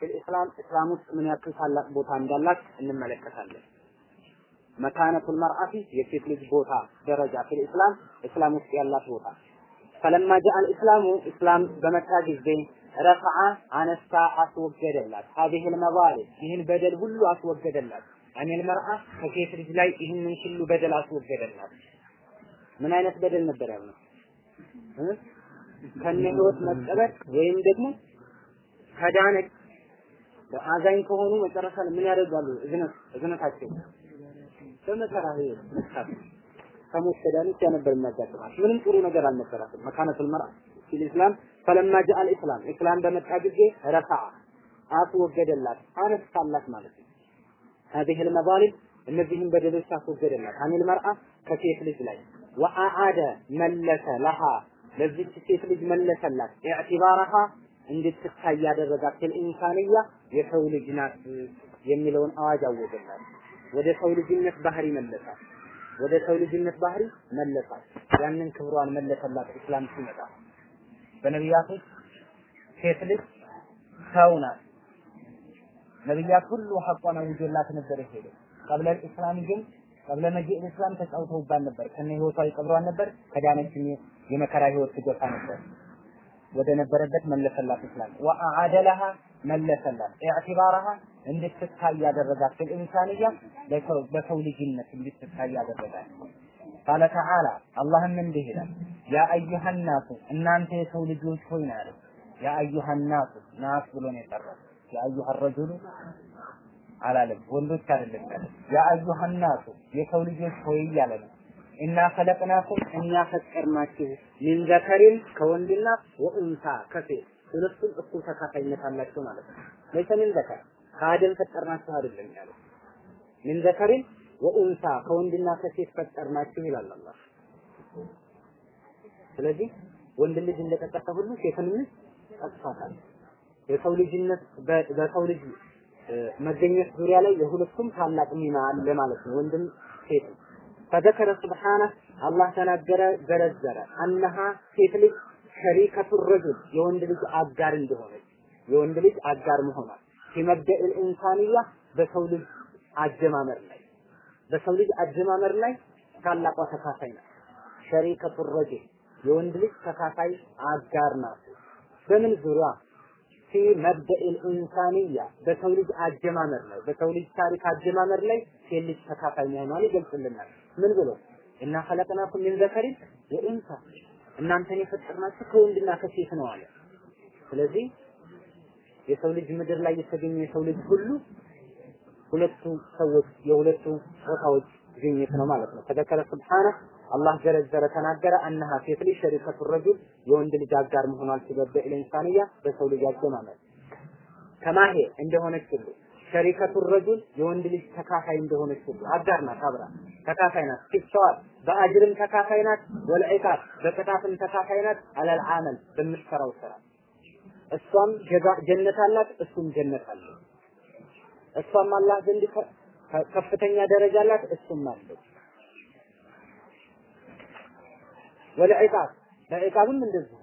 في الإسلام እስላም ውስጥ ምን ያክል ታላቅ ቦታ እንዳላት እንመለከታለን። مكانة المرأة የሴት ልጅ ቦታ ደረጃ في الإسلام እስላም ውስጥ ያላት ቦታ። فلما جاء الإسلام እስላም በመጣ ጊዜ رفع አነሳ አስወገደላት። هذه المظالم ይህን በደል ሁሉ አስወገደላት። عن المرأة ከሴት ልጅ ላይ ይህንን ሁሉ በደል አስወገደላት። ምን አይነት በደል ነበር ያልነው ከነ ህይወት መቀበል ወይም ደግሞ ከዳነች አዛኝ ከሆኑ መጨረሻ ምን ያደርጋሉ እዝነት እዝነታቸው በመከራ ህይወት መስካት ከሞት ከዳነች ያ ነበር የሚያጋጥማት ምንም ጥሩ ነገር አልነበራትም መካነቱል መርአ ፊል ኢስላም ፈለማ ጃአል ኢስላም ኢስላም በመጣ ጊዜ ረፈዓ አስወገደላት አነሳላት ማለት ነው هذه المظالم እነዚህን በደሎች አስወገደላት አኒል መርአ ከሴት ልጅ ላይ ወአዓደ መለሰ ለሃ ለዚች ሴት ልጅ መለሰላት ኢዕቲባረሃ እንድትታይ ያደረጋት ኢንሳንያ የሰው ልጅ ናት የሚለውን አዋጅ አወጀላት። ወደ ሰው ልጅነት ባህሪ መለሳት። ወደ ሰው ልጅነት ባህሪ መለሳት። ያንን ክብሯን መለሰላት እስላም ሲመጣ። በነቢያቶች ሴት ልጅ ሰው ናት። ነቢያት ሁሉ ሐቋን አውጆላት ነበር የሄደው። ቀብለ ኢስላም ግን ቀብለ መጂእ ኢስላም ተጫውተውባት ነበር። ከነ ህይወቷ ይቀብሯን ነበር። ከዳነች የመከራ ህይወት ትገፋ ነበር ወደ ነበረበት መለሰላት እስላም ወአዓደለሃ መለሰላት። ኢዕቲባረሃ እንድትታይ ያደረጋት ኢንሳንያ በሰው ልጅነት እንድትታይ ያደረጋት። ቃለ ተዓላ አላህም እንዲህ ይላል ያ አዩሃ ናሱ እናንተ የሰው ልጆች ሆይ ነው ያለው። ያ አዩሃ ናሱ ናስ ብሎ ነው የጠራው። ያ አዩሃ ረጁሉ አላለም ወንዶች አይደለም ያለ ያ አዩሃ ናሱ የሰው ልጆች ሆይ እና ፈለቅናኩም እኛ ፈጠርናችሁ ሚን ዘከሪን ከወንድና ወኡንሳ ከሴት ሁለቱም እኩል ተካፋይነት አላቸው ማለት ነው። ለይሰ ሚን ዘከር ከአደም ፈጠርናችሁ አይደለም ያለው ሚን ዘከሪን ወኡንሳ ከወንድና ከሴት ፈጠርናችሁ ይላል አላህ። ስለዚህ ወንድ ልጅ እንደጠቀሰ ሁሉ ሴትንም ጠቅሷታል። የሰው ልጅነት በሰው ልጅ መገኘት ዙሪያ ላይ የሁለቱም ታላቅ ሚና አለ ማለት ነው። ወንድም ሴትም ፈዘከረ ስብሓነ አላህ ተናገረ ዘረዘረ አነሃ ሴት ልጅ ሸሪከቱ ረጁል የወንድ ልጅ አጋር እንደሆነች የወንድ ልጅ አጋር መሆኗል ፊመብደእ ልኢንሳንያ በሰው ልጅ አጀማመር ላይ በሰው ልጅ አጀማመር ላይ ታላቋ ተካፋይ ናት። ሸሪከቱ ረጁል የወንድ ልጅ ተካፋይ አጋር ናት። በምን ዙሪያ ፊ መብደእ በሰው ልጅ አጀማመር ላይ በሰው ልጅ ታሪክ አጀማመር ላይ ሴት ልጅ ተካፋይ መሆኗን ይገልጽልናል። ምን ብሎ እና ኸለቅናኩም ሚን ዘከሪን ወኡንሳ እናንተን የፈጠርናችሁ ከወንድና ከሴት ነው አለ። ስለዚህ የሰው ልጅ ምድር ላይ የተገኘ የሰው ልጅ ሁሉ ሁለቱ ሰዎች የሁለቱ ቦታዎች ግኝት ነው ማለት ነው። ተዘከረ ስብሓነ አላህ ዘረዘረ ተናገረ አነሃ ሴት ልጅ ሸሪከቱ ረጁል የወንድ ልጅ አጋር መሆኗል ሲበደ ኢንሳንያ በሰው ልጅ አጀማመር ከማሄ እንደሆነች ሁሉ ሸሪከቱ ረጁል የወንድ ልጅ ተካፋይ እንደሆነች ሁሉ አጋር ናት፣ አብራ ተካፋይ ናት። ፊሰዋል በአጅርም ተካፋይ ናት፣ ወልዒቃብ በቅጣትም ተካፋይ ናት። አለል አመል በምትሰራው ስራ እሷም ጀነት አላት፣ እሱም ጀነት አለው። እሷም አላህ ዘንድ ከፍተኛ ደረጃ አላት፣ እሱም አለው። ወልዒቃብ በዒቃብም እንደዚሁ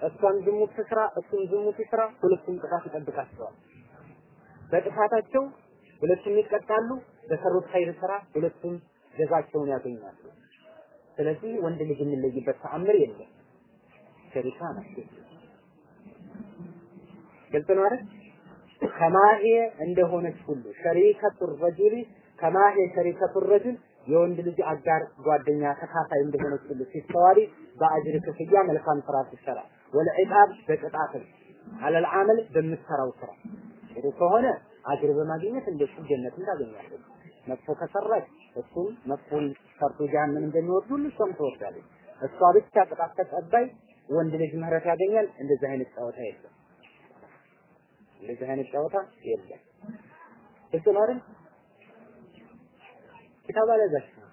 እሷም ዝሙት ትስራ፣ እሱም ዝሙት ይስራ፣ ሁለቱም ቅጣት ይጠብቃቸዋል። በጥፋታቸው ሁለቱም ይቀጣሉ፣ በሰሩት ኸይር ስራ ሁለቱም ጀዛቸውን ያገኛሉ። ስለዚህ ወንድ ልጅ የሚለይበት ተአምር የለም። شريكة ናት። ግልጽ ነው አይደል? كما هي እንደሆነች ሁሉ شريكة الرجل كما هي شريكة الرجل የወንድ ልጅ አጋር ጓደኛ ተካፋይ እንደሆነች ሁሉ ሲስተዋሪ በአጅር ክፍያ መልካም ስራ ሲሰራ والعقاب በቅጣትም على العمل በምትሰራው ስራ ጥሩ ከሆነ አጅር በማግኘት እንደሱ ጀነትን ታገኛለች። መጥፎ ከሰራች እሱም መጥፎን ሰርቶ ጀሃነም እንደሚወርድ ሁሉ እሷም ትወርዳለች። እሷ ብቻ ቅጣት ተቀባይ፣ ወንድ ልጅ ምህረት ያገኛል። እንደዚህ አይነት ጨዋታ የለም። እንደዚህ አይነት ጨዋታ የለም። ግልጽ ነው አይደል? ኪታብ አልያዛችሁም?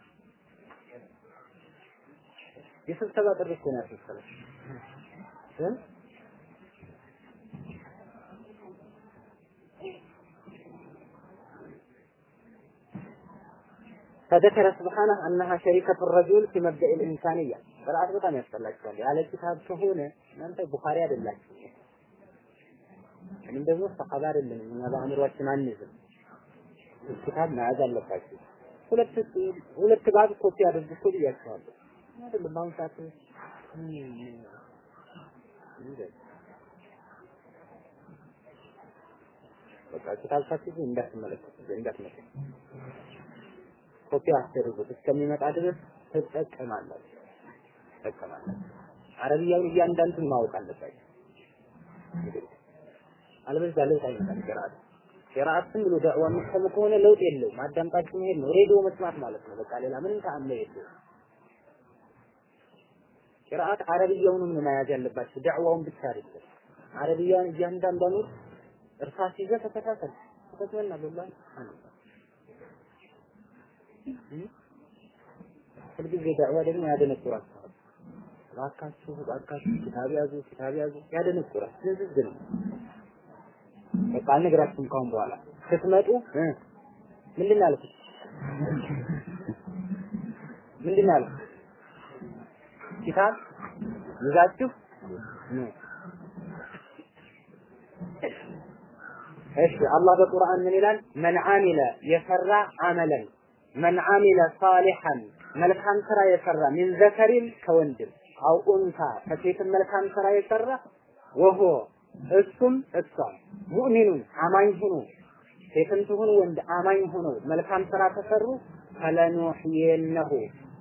የስብሰባ ጥሪ እኮ ነው ያስመሰለው فذكر سبحانه أنها شريكة الرجل في مبدأ الإنسانية قرأت በጣም ያስጠላችኋል ያለ ኪታብ ከሆነ እናንተ ቡኻሪ አይደላችሁ እኔም ደግሞ ሰሐባ አይደለንም እኛ በአእምሯችን አንይዝም። ኪታብ መያዝ አለባችሁ። ሁለት ሁለት ጋር ኮፒ አድርጉ እኮ ብያቸዋለሁ። አይደለም በአሁኑ ሰዓት በቃ ኪታብ ሳትይዙ እንዳትመለከቱ እንዳትመለከቱ ኮፒ አስደርጉት እስከሚመጣ ድረስ ትጠቀማላችሁ ትጠቀማላችሁ። አረብያውን እያንዳንዱን ማወቅ አለባችሁ። አለበለዚያ ለውጥ አይመጣም። ቅርአት ዝም ብሎ ዳዕዋ የምትሰሙ ከሆነ ለውጥ የለውም። አዳምጣችሁ መሄድ ነው። ሬዲዮ መስማት ማለት ነው። በቃ ሌላ ምንም ተአምር የለውም። ቅርአት አረብያውንም ነው መያዝ ያለባችሁ፣ ዳዕዋውን ብቻ አይደለም። አረብያውን እያንዳንዷን እርሳስ ይዘህ ተከታተል። ተከታተልና ወላሂ ሁልጊዜ ዳዕዋ ደግሞ ያደነቁራችኋል። እባካችሁ እባካችሁ ኪታብ ያዙ ኪታብ ያዙ ያደነቁራል። ዝዝዝ ነው። በቃ አልነግራችሁም ካሁን በኋላ ስትመጡ ምንድን ነው ያልኩት? ምንድን ያልኩት? ኪታብ ይዛችሁ እሺ አላህ በቁርአን ምን ይላል? መን አሚለ የሰራ አመለን መን አሚለ ሳሊሐን መልካም ስራ የሰራ ሚን ዘከሪን ከወንድም አው ኡንታ ከሴትም መልካም ስራ የሰራ ወሆ እሱም እሷም ሙእሚኑን አማኝ ሆኖ ሴትም ትሁን ወንድ አማኝ ሆኖ መልካም ስራ ከሰሩ ፈለኑሕየነሁ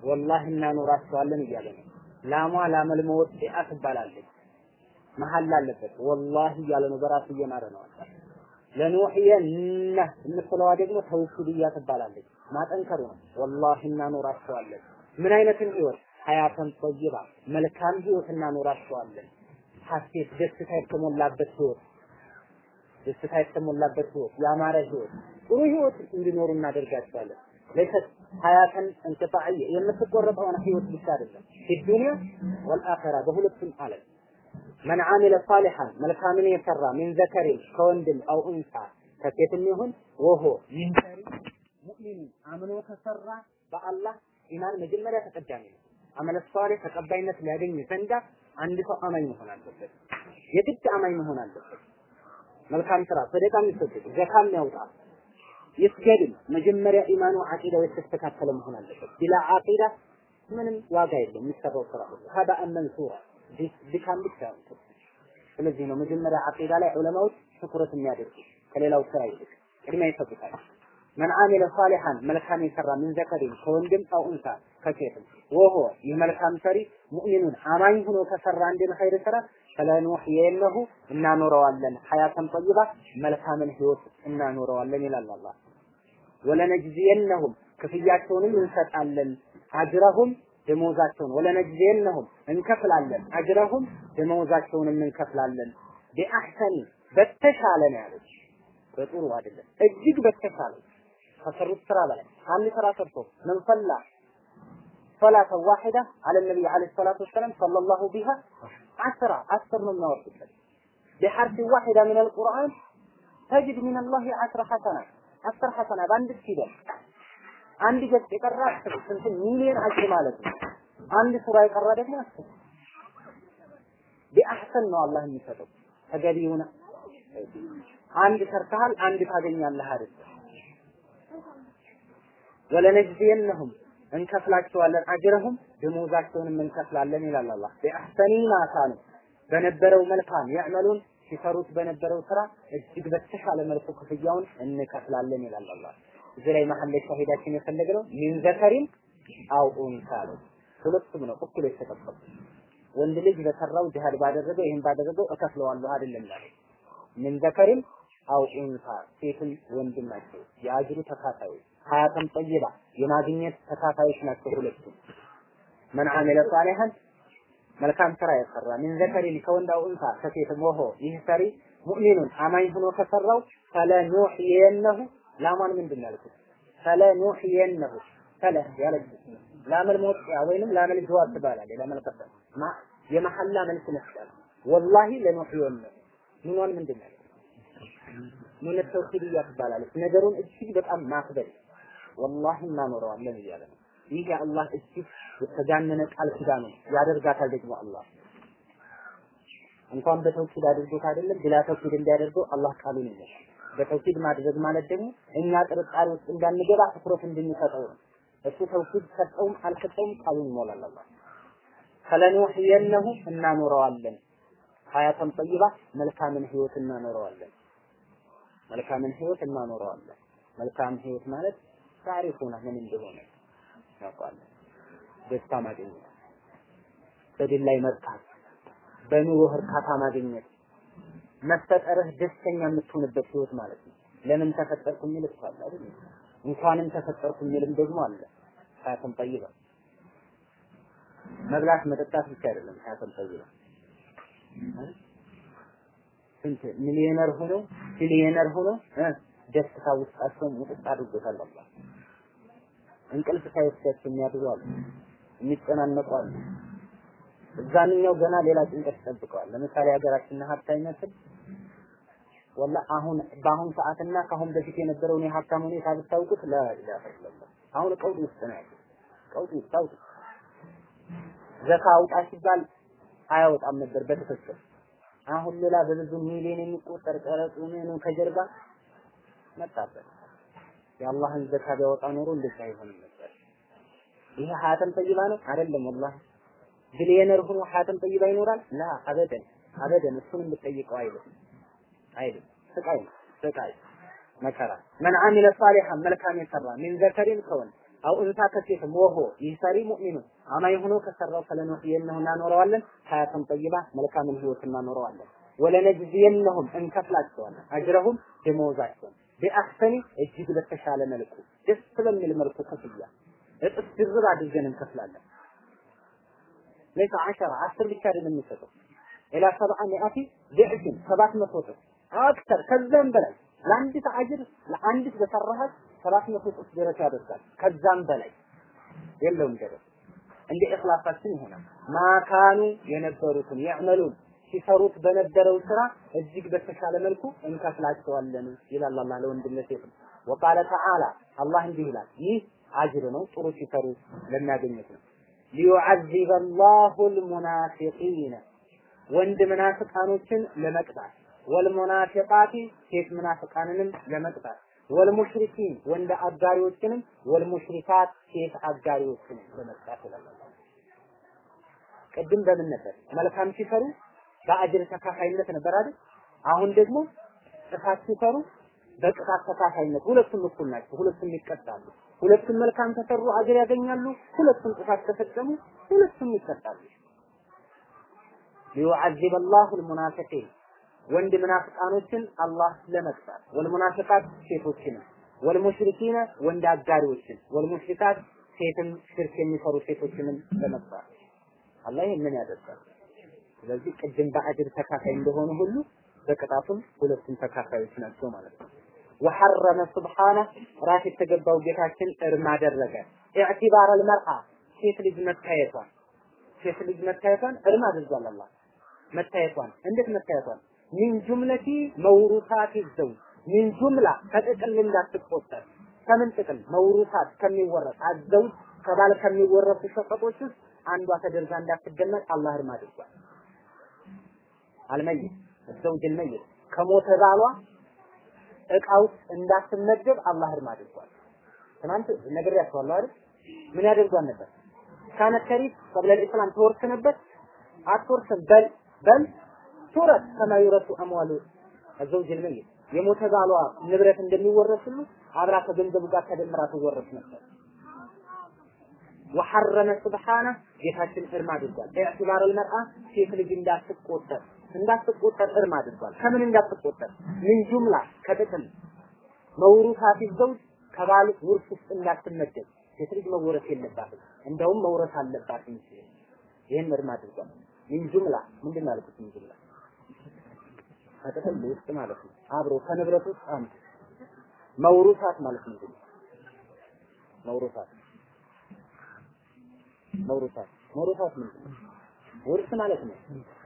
ወላሂ እናኖራቸዋለን እያለ ነው። ላሟ ላመል መወጢአ ትባላለች። መሀል አለበት ወላሂ እያለ ነው። በራሱ እየማረ ነው። ለኑሕየነ የምትለዋ ደግሞ ተውኪልያ ትባላለች። ማጠንከሩ ነው። ወላሂ እናኖራቸዋለን። ምን አይነትን ህይወት? ሀያተን ጠይባ መልካም ህይወት እናኖራቸዋለን። ሀሴት ደስታ የተሞላበት ህይወት ደስታ የተሞላበት ህይወት ያማረ ህይወት ጥሩ ህይወት እንዲኖሩ እናደርጋቸዋለን። ለይሰት ሀያተን እንቅጣዕየ የምትቆረጠውን ህይወት ብቻ አይደለም ፊዱንያ ወልአኸራ በሁለቱም ዓለም መን አሚለ ሳሊሐን መልካምን የሰራ ሚን ዘከሪን ከወንድም አው ኡንሳ ከሴትም ይሁን ወሆ ሚን ዘሪ ሙእሚን አምኖ ከሰራ በአላህ ኢማን መጀመሪያ ተቀዳሚ ነው። አመለ ሷሊህ ተቀባይነት ሊያገኝ ዘንዳ አንድ ሰው አማኝ መሆን አለበት። የግድ አማኝ መሆን አለበት። መልካም ስራ ሰደቃ የሚሰጥ ዘካም ያውጣ ይስገድም። መጀመሪያ ኢማኑ አቂዳው የተስተካከለ መሆን አለበት። ቢላ አቂዳ ምንም ዋጋ የለም የሚሰራው ስራ ሁሉ መንሱራ ድካም ብቻ ነው። ስለዚህ ነው መጀመሪያ አቂዳ ላይ ዑለማዎች ትኩረት የሚያደርጉ ከሌላው ስራ ይልቅ ቅድሚያ ይሰጡታል። መን አሚለ ሳሊሐን መልካም የሰራ ምን ዘከሪን ከወንድም አው እንሳ ከሴትም ወሆ ይህ መልካም ሰሪ ሙእሚኑን አማኝ ሆኖ ከሰራ አንድን ኸይር ስራ ፈለኑሕየነሁ እናኖረዋለን። ሐያተን ጠይባ መልካምን ህይወት እናኖረዋለን ይላል አላህ። ወለነጅዚየነሁም ክፍያቸውንም እንሰጣለን። አጅረሁም ደመወዛቸውን ወለነጅዚየነሁም እንከፍላለን። አጅረሁም ደመወዛቸውንም እንከፍላለን። ቢአሕሰኒ በተሻለ ነው ያሉት በጥሩ አይደለም። እጅግ በተሻለ ከሰሩት ስራ በላይ አንድ ስራ ሰርቶ ምን ሰላ صلاة واحدة على النبي عليه الصلاة والسلام صلى الله بها عشرة عشر من نوافل بحرف واحدة من القرآن تجد من الله عشر حسنات عشر حسنات عند كده አንድ ገጽ የቀራ ስንት ሚሊዮን አጅር ማለት ነው። አንድ ሱራ የቀራ ደግሞ አስር ቢአሕሰን ነው አላህ የሚሰጠው ተገቢውን አንድ ሰርተሃል አንድ ታገኛለህ አይደል? ወለነጅዚየነሁም እንከፍላቸዋለን አጅረሁም ደሞዛቸውንም እንከፍላለን ይላል አላህ። ቢአሕሰኒ ማ በነበረው መልካም ያዕመሉን ሲሰሩት በነበረው ስራ እጅግ በተሻለ መልኩ ክፍያውን እንከፍላለን ይላል አላህ። እዚህ ላይ ላይ ሻሂዳችን የፈለግነው ሚን ዘከሪን አው ኡንሳ ነው። ሁለቱም ነው እኩል የተቀበሉ። ወንድ ልጅ በሰራው ጂሃድ ባደረገው ይህን ባደረገው እከፍለዋለሁ አይደለም ማለት ሚን ዘከሪን አው ኡንሳ ሴትም ወንድም ናቸው የአጅሩ ተካፋዮች ሀያተን ጠይባ የማግኘት ተካፋዮች ናቸው ሁለቱም መን አሚለ ሳሊሐን መልካም ስራ የሰራ ሚን ዘከሪን ከወንድ ኡንሳ ከሴትም ወሆ ይህ ሰሪ ሙእሚኑን አማኝ ሆኖ ከሰራው ፈለኑሕየነሁ ላማን ምንድን ያልኩት? ፈለኑሕየነሁ ፈለ ያለች ላመል መውጣ ወይንም ላመል ጀዋብ ትባላለች። ላመል ቀሰም የመሐላ መልስ መስጠት ወላሂ ለኑሕየነሁ ምኗን ምንድን ነው ምን ተውሂድያ ትባላለች። ነገሩን እጅግ በጣም ማክበር ወላሂ እናኖረዋለን እያለ ነው። ይህ የአላህ እጅግ የተጋነነ ቃል ኪዳኑ ያደርጋታል ደግሞ አላህ እንኳን በተውሂድ አድርጎት አይደለም ብላ ተውሂድ እንዲያደርገው አላህ ቃሉን ይመሻል። በተውሂድ ማድረግ ማለት ደግሞ እኛ ጥርጣሬ ውስጥ እንዳንገባ ትኩረት እንድንሰጠው ነው። እሱ ተውሂድ ሰጠውም አልሰጠውም ቃሉን ይሞላል አላህ። ፈለኑሕየነሁ እናኖረዋለን ሀያተን ጠይባ መልካምን ህይወት እናኖረዋለን። መልካምን ህይወት እናኖረዋለን። መልካም ህይወት ማለት ታሪኩና ምን እንደሆነ ያውቃለን። ደስታ ማግኘት፣ በድል ላይ መርካት፣ በኑሮህ እርካታ ማግኘት፣ መፈጠርህ ደስተኛ የምትሆንበት ህይወት ማለት ነው። ለምን ተፈጠርኩ የሚል እኮ አለ አይደል? እንኳንም ተፈጠርኩ የሚልም ደግሞ አለ። ሀያተን ጠይባ መብላት መጠጣት ብቻ አይደለም ሀያተን ጠይባ ስንት ሚሊዮነር ሆኖ ቢሊዮነር ሆኖ ደስታ ውስጣቸውን ሙጥጥ አድርጎታል አላህ። እንቅልፍ ሳይወስዳቸው የሚያድሩ አሉ፣ እዛንኛው ገና ሌላ ጭንቀት ይጠብቀዋል። ለምሳሌ ሀገራችን ሀብት አይመስል ወላ አሁን በአሁን ሰዓትና ከአሁን በፊት የነበረውን የሀብታም ሁኔታ ብታውቁት አሁን ቀውጥ ውስጥ ነው ያለው። ቀውጥ ውስጥ አውጡ። ዘካ አውጣ ሲባል አያወጣም ነበር በትክክል። አሁን ሌላ በብዙ ሚሊዮን የሚቆጠር ቀረጡ ምኑ ከጀርባ መጣበት። የአላህን ዘካ ቢያወጣ ኖሮ እንደዚህ አይሆንም ነበር። ይሄ ሀያተን ጠይባ ነው አይደለም። ወላሂ ቢሊየነር ሆኖ ሀያተን ጠይባ ይኖራል? ላ አበደን አበደን። እሱንም ብትጠይቀው አይልም አይልም። ስቃይ ነው ስቃይ መከራ። መን አሚለ ሳሊሐን መልካም የሰራ ሚን ዘከሪን ከወንድ አው እንሳ ከሴትም ወሆ ይህ ሙእሚኑ አማኝ ሆኖ ከሰራው ፈለኑሕየነሁ እናኖረዋለን ሀያተን ጠይባ መልካምን ህይወት እናኖረዋለን። ወለነጅዚየነሁም እንከፍላቸዋለን አጅረሁም ደመወዛቸውን ቢአሕሰኒ እጅግ በተሻለ መልኩ ደስ በሚል መልኩ ክፍያ እጥፍ ድርብ አድርገን እንከፍላለን። ليس عشرة አስር ብቻ አይደለም የሚሰጠው إلى سبعمائة ضعف ሰባት መቶ እጥፍ أكثر ከዛም በላይ ለአንዲት አጅር ለአንዲት በሰራሃት ሰባት መቶ እጥፍ ደረጃ ያደርጋል። ከዛም በላይ የለውም ደረጃ እንደ ኢኽላሳችን ይሆናል። ما كانوا የነበሩትን يعملون ሲሰሩት በነበረው ስራ እጅግ በተሻለ መልኩ እንከፍላቸዋለን ይላል አላህ ለወንድነት ሴት وقال تعالى አላህ እንዲህ ይላል ይህ አጅር ነው ጥሩ ሲሰሩ ለሚያገኙት ነው። ሊዩዐዚበ አላሁ ልሙናፊቂነ ወንድ ምናፍቃኖችን ለመቅጣት። ወልሙናፊቃቲ ሴት ምናፍቃንንም ለመቅጣት። ወልሙሽሪኪን ወንድ አጋሪዎችንም ወልሙሽሪካት ሴት አጋሪዎችንም ለመቅጣት ይላል ቅድም በምን ነበር? መልካም ሲሰሩ በአጅር ተካፋይነት ነበር አይደል? አሁን ደግሞ ጥፋት ሲሰሩ በቅጣት ተካፋይነት ሁለቱም እኩል ናቸው። ሁለቱም ይቀጣሉ። ሁለቱም መልካም ከሰሩ አጅር ያገኛሉ። ሁለቱም ጥፋት ከፈጸሙ ሁለቱም ይቀጣሉ። ሊዩዐዚበ አላሁ ልሙናፊቂን ወንድ ምናፍቃኖችን አላህ ለመቅጣት ወልሙናፊቃት ሴቶችንም ወልሙሽሪኪነ ወንድ አጋሪዎችን ወልሙሽሪካት ሴትም ሽርክ የሚሰሩ ሴቶችንም ለመቅጣት አላህ ይህንን ያደርጋል። ስለዚህ ቅድም በአጅር ተካፋይ እንደሆኑ ሁሉ በቅጣቱም ሁለቱም ተካፋዮች ናቸው ማለት ነው። ወሐረመ ሱብሓነ ራስ የተገባው ጌታችን እርም አደረገ። ኢዕቲባር አልመርአ ሴት ልጅ መታየቷን ሴት ልጅ መታየቷን እርም አድርጓል አላህ መታየቷን እንዴት መታየቷን ሚን ጁምለቲ መውሩሳት ዘውጅ ሚን ጁምላ ከጥቅል እንዳትቆጠር ከምን ጥቅል መውሩሳት ከሚወረስ አዘውጅ ከባል ከሚወረሱ ሸቀጦች ውስጥ አንዷ ተደርጋ እንዳትገመጥ አላህ እርም አድርጓል። አልመይት እሰውጅ አልመይት ከሞተ ባሏ እቃ ውስጥ እንዳትመደብ አላህ እርም አድርጓል። ትናንት ነግሬያቸዋለሁ አይደል? ምን ያደርጓል ነበር? ካነት ከሪት ቀብለ ልእስላም ትወርስ ነበር? አትወርስም። በል በል ቱረት ከማ ዩረሱ አምዋሉ ዘውጅ አልመይት የሞተ ባሏ ንብረት እንደሚወረስ አብራ ከገንዘቡ ጋር ተደምራ ትወረስ ነበር። ወሐረመ ስብሓነ ጌታችን እርም አድርጓል። ኢዕቲባር አልመርአ ሴት ልጅ እንዳትቆጠር እንዳትቆጠር እርም አድርጓል። ከምን እንዳትቆጠር? ምን ጁምላ ከጥቅም መውሩሳት ዘውጅ ከባል ውርስ ውስጥ እንዳትመደብ ሴት ልጅ መወረስ የለባትም። እንደውም መውረስ አለባት እንጂ ይህን እርም አድርጓል። ምን ጁምላ ምንድን ነው ያልኩት? ምን ጁምላ ከጥቅም ውስጥ ማለት ነው። አብሮ ከንብረት ውስጥ አንዱ መውሩሳት ማለት ምንድን ነው? መውሩሳት መውሩሳት መውሩሳት ምንድን ነው? ውርስ ማለት ነው።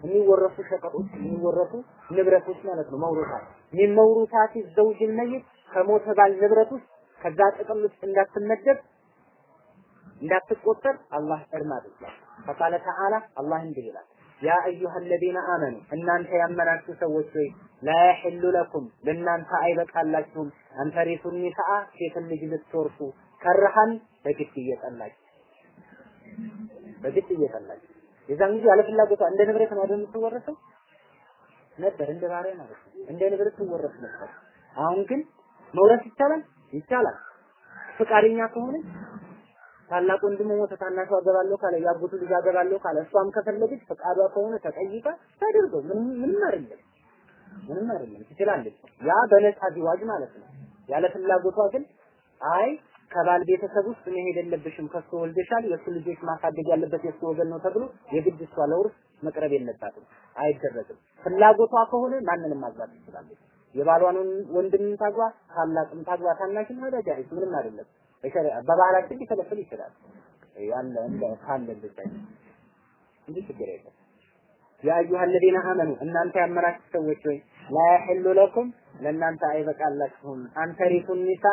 የሚወረሱ ሸቀጦች የሚወረሱ ንብረቶች ማለት ነው። መውሩሳት ሚን መውሩሳት ዘውጅ መይት ከሞተ ባል ንብረት ውስጥ ከዛ ጥቅም ውስጥ እንዳትመደብ እንዳትቆጠር አላህ እርም አድርጓል። ፈቃለ ተዓላ አላህ እንዲህ ይላል ያ አዩሃ አለዚነ አመኑ እናንተ ያመናችሁ ሰዎች ሆይ ላ የሕሉ ለኩም ለእናንተ አይበቃላችሁም አንተሪቱ ኒሳአ ሴትን ልጅ ልትወርሱ ከርሃን በግድ እየጠላችሁ በግድ እየጠላችሁ የዛን ጊዜ ያለ ፍላጎቷ እንደ ንብረት ነው አይደል የምትወረሰው? ነበር እንደ ባሪያ ማለት ነው እንደ ንብረት ትወረስ ነበር። አሁን ግን መውረስ ይቻላል? ይቻላል። ፈቃደኛ ከሆነ ታላቅ ወንድሙ ሞተ ታናሹ አገባለሁ ካለ ያጎቱ ልጅ አገባለሁ ካለ እሷም ከፈለገች ፈቃዷ ከሆነ ተጠይቃ ታደርገው። ምንም ምንም አይደለም። ምንም አይደለም። ትችላለች። ያ በነፃ ዚዋጅ ማለት ነው። ያለ ፍላጎቷ ግን አይ ከባል ቤተሰብ ውስጥ መሄድ የለብሽም፣ ከሱ ወልደሻል፣ የሱ ልጆች ማሳደግ ያለበት የሱ ወገን ነው ተብሎ የግድ እሷ ለውርስ መቅረብ የለባትም፣ አይደረግም። ፍላጎቷ ከሆነ ማንንም ማግባት ትችላለች። የባሏን ወንድም ታግባ፣ ታላቅም ታግባ፣ ታናሽም ወዳጃለች፣ ምንም አይደለም። በባህላችን ሊከለክል ይችላል ያለ እንደ ካለ ብቻ እንጂ ችግር የለም። ያ አዩሃ አመኑ እናንተ ያመናችሁ ሰዎች ሆይ ላ ለኩም ለእናንተ አይበቃላችሁም አንተሪፉ ኒሳ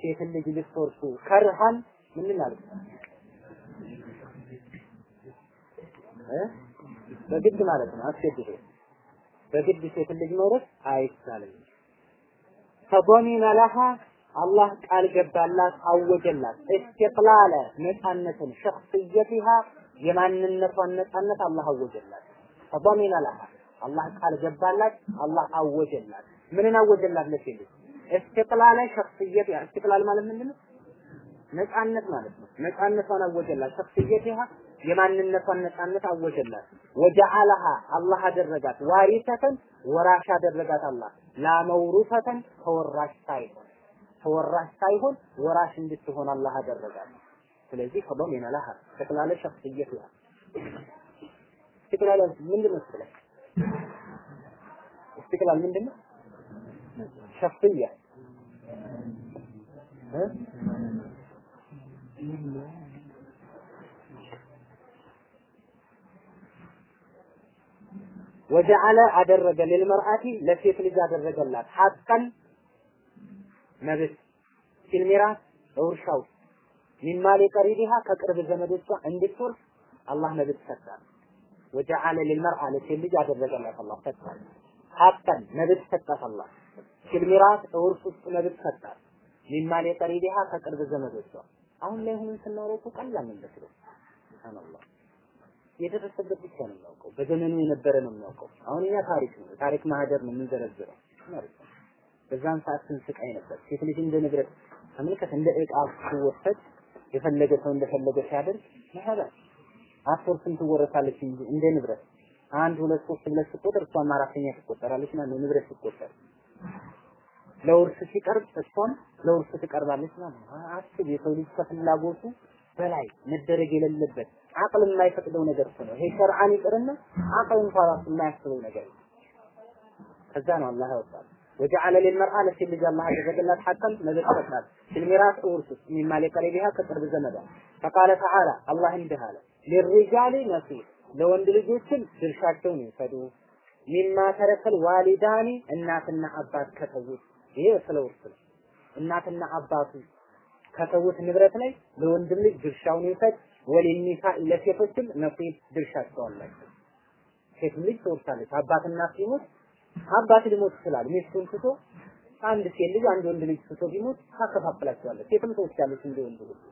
ሴትን ልጅ ልትወርሱ ከርሃን ምን ማለት በግድ ማለት ነው። አስገድዶ በግድ ሴትን ልጅ መውረስ አይቻልም። ፈዶሚነ ለሃ አላህ ቃል ገባላት አወጀላት። እስትቅላለ ነፃነትን ሸክስየቲሃ የማንነቷን ነፃነት አላህ አወጀላት። ፈዶሚነ ለሃ አላህ ቃል ገባላት አላህ አወጀላት። ምንን አወጀላት ለሴት ልጅ እስትቅላለ ሸክስየት ያ እስትቅላል ማለት ምንድነው? ነጻነት ማለት ነው። ነጻነቷን አወጀላት። ሸክስየት ያ የማንነቷን ነጻነት አወጀላት። ወጀዓለሃ አላህ አደረጋት ዋሪሰተን ወራሽ አደረጋት አላህ ላመውሩፈተን ተወራሽ ሳይሆን ተወራሽ ሳይሆን ወራሽ እንድትሆን አላህ አደረጋት። ስለዚህ ከዶሜና ለሃ እስትቅላለ ሸክስየት ያ እስትቅላል ምንድነው? እስትቅላል ምንድነው? استقلال ምንድን ነው ሸክስያ ወጀዓለ አደረገ ለልመርአቲ ለሴት ልጅ አደረገላት ሐቀን መብት ፊልሚራስ እውርሻው ሚማሌ ቀሪቢሃ ከቅርብ ዘመዶቿ እንድትወርስ አላህ መብት ሰጣት። ወጀዓለ ለልመርአ ለሴት ልጅ አደረገላት አላህ ሰጣት። ሐቀን መብት ሰጣት አላህ ፊልሚራስ እውርስ ውስጥ መብት ሰጣት። ሚማሌ ቀሪቢሃ ከቅርብ ዘመዶቿ አሁን ላይ ሆነን እኮ ቀላል ነው የሚመስለው። ሱብሃንአላህ የደረሰበት ብቻ ነው የሚያውቀው። በዘመኑ የነበረ ነው የሚያውቀው። አሁን እኛ ታሪክ ነው ታሪክ ማህደር ነው የምንዘረዝረው ማለት ነው። በዛን ሰዓት ስንስቃይ ነበር። ሴት ልጅ እንደ ንብረት ተመልከት፣ እንደ ዕቃ ሲወሰድ የፈለገ ሰው እንደፈለገ ሲያደርግ ማህበ አስወርስም ትወረሳለች እንጂ እንደ ንብረት አንድ ሁለት ሶስት ብለህ ስትቆጥር እሷም አራተኛ ትቆጠራለች ማለት ነው። ንብረት ስትቆጠር ለውርስ ሲቀርብ እሷም ለውርስ ትቀርባለች ማለት ነው። አስብ፣ የሰው ልጅ ከፍላጎቱ በላይ መደረግ የሌለበት አቅል የማይፈቅደው ነገር እኮ ነው። ይሄ ሸርዓን ይቅርና አቅል እንኳን ራሱ የማያስበው ነገር ከዛ ነው አላህ ያወጣል። ወጀዓለ ሊልመርአ ለሴት ልጅ አላህ ያደረገላት ሐቀን መብት ሰጣት ፊልሚራስ ሚማ ሊቀሪቢሃ ከቅርብ ዘመዷ ፈቃለ ተዓላ አላህ እንዲህ አለ ሊሪጃሊ ነሲብ ለወንድ ልጆችም ድርሻቸውን ይውሰዱ ሚማ ተረከል ዋሊዳኒ እናትና አባት ከተዉት ይሄ ስለ ውርስ ነው። እናትና አባቱ ከተዉት ንብረት ላይ ለወንድም ልጅ ድርሻውን ይውሰድ ወሊኒሳ ለሴቶችም ነሲብ ድርሻቸው አላቸው ሴት ልጅ ትወርሳለች አባትና ሲሞት አባት ሊሞት ይችላል። ሚስቱን ትቶ አንድ ሴት ልጅ አንድ ወንድ ልጅ ትቶ ቢሞት ታከፋፍላቸዋለች ሴትም ትወስዳለች እንደ ወንድ ሁሉ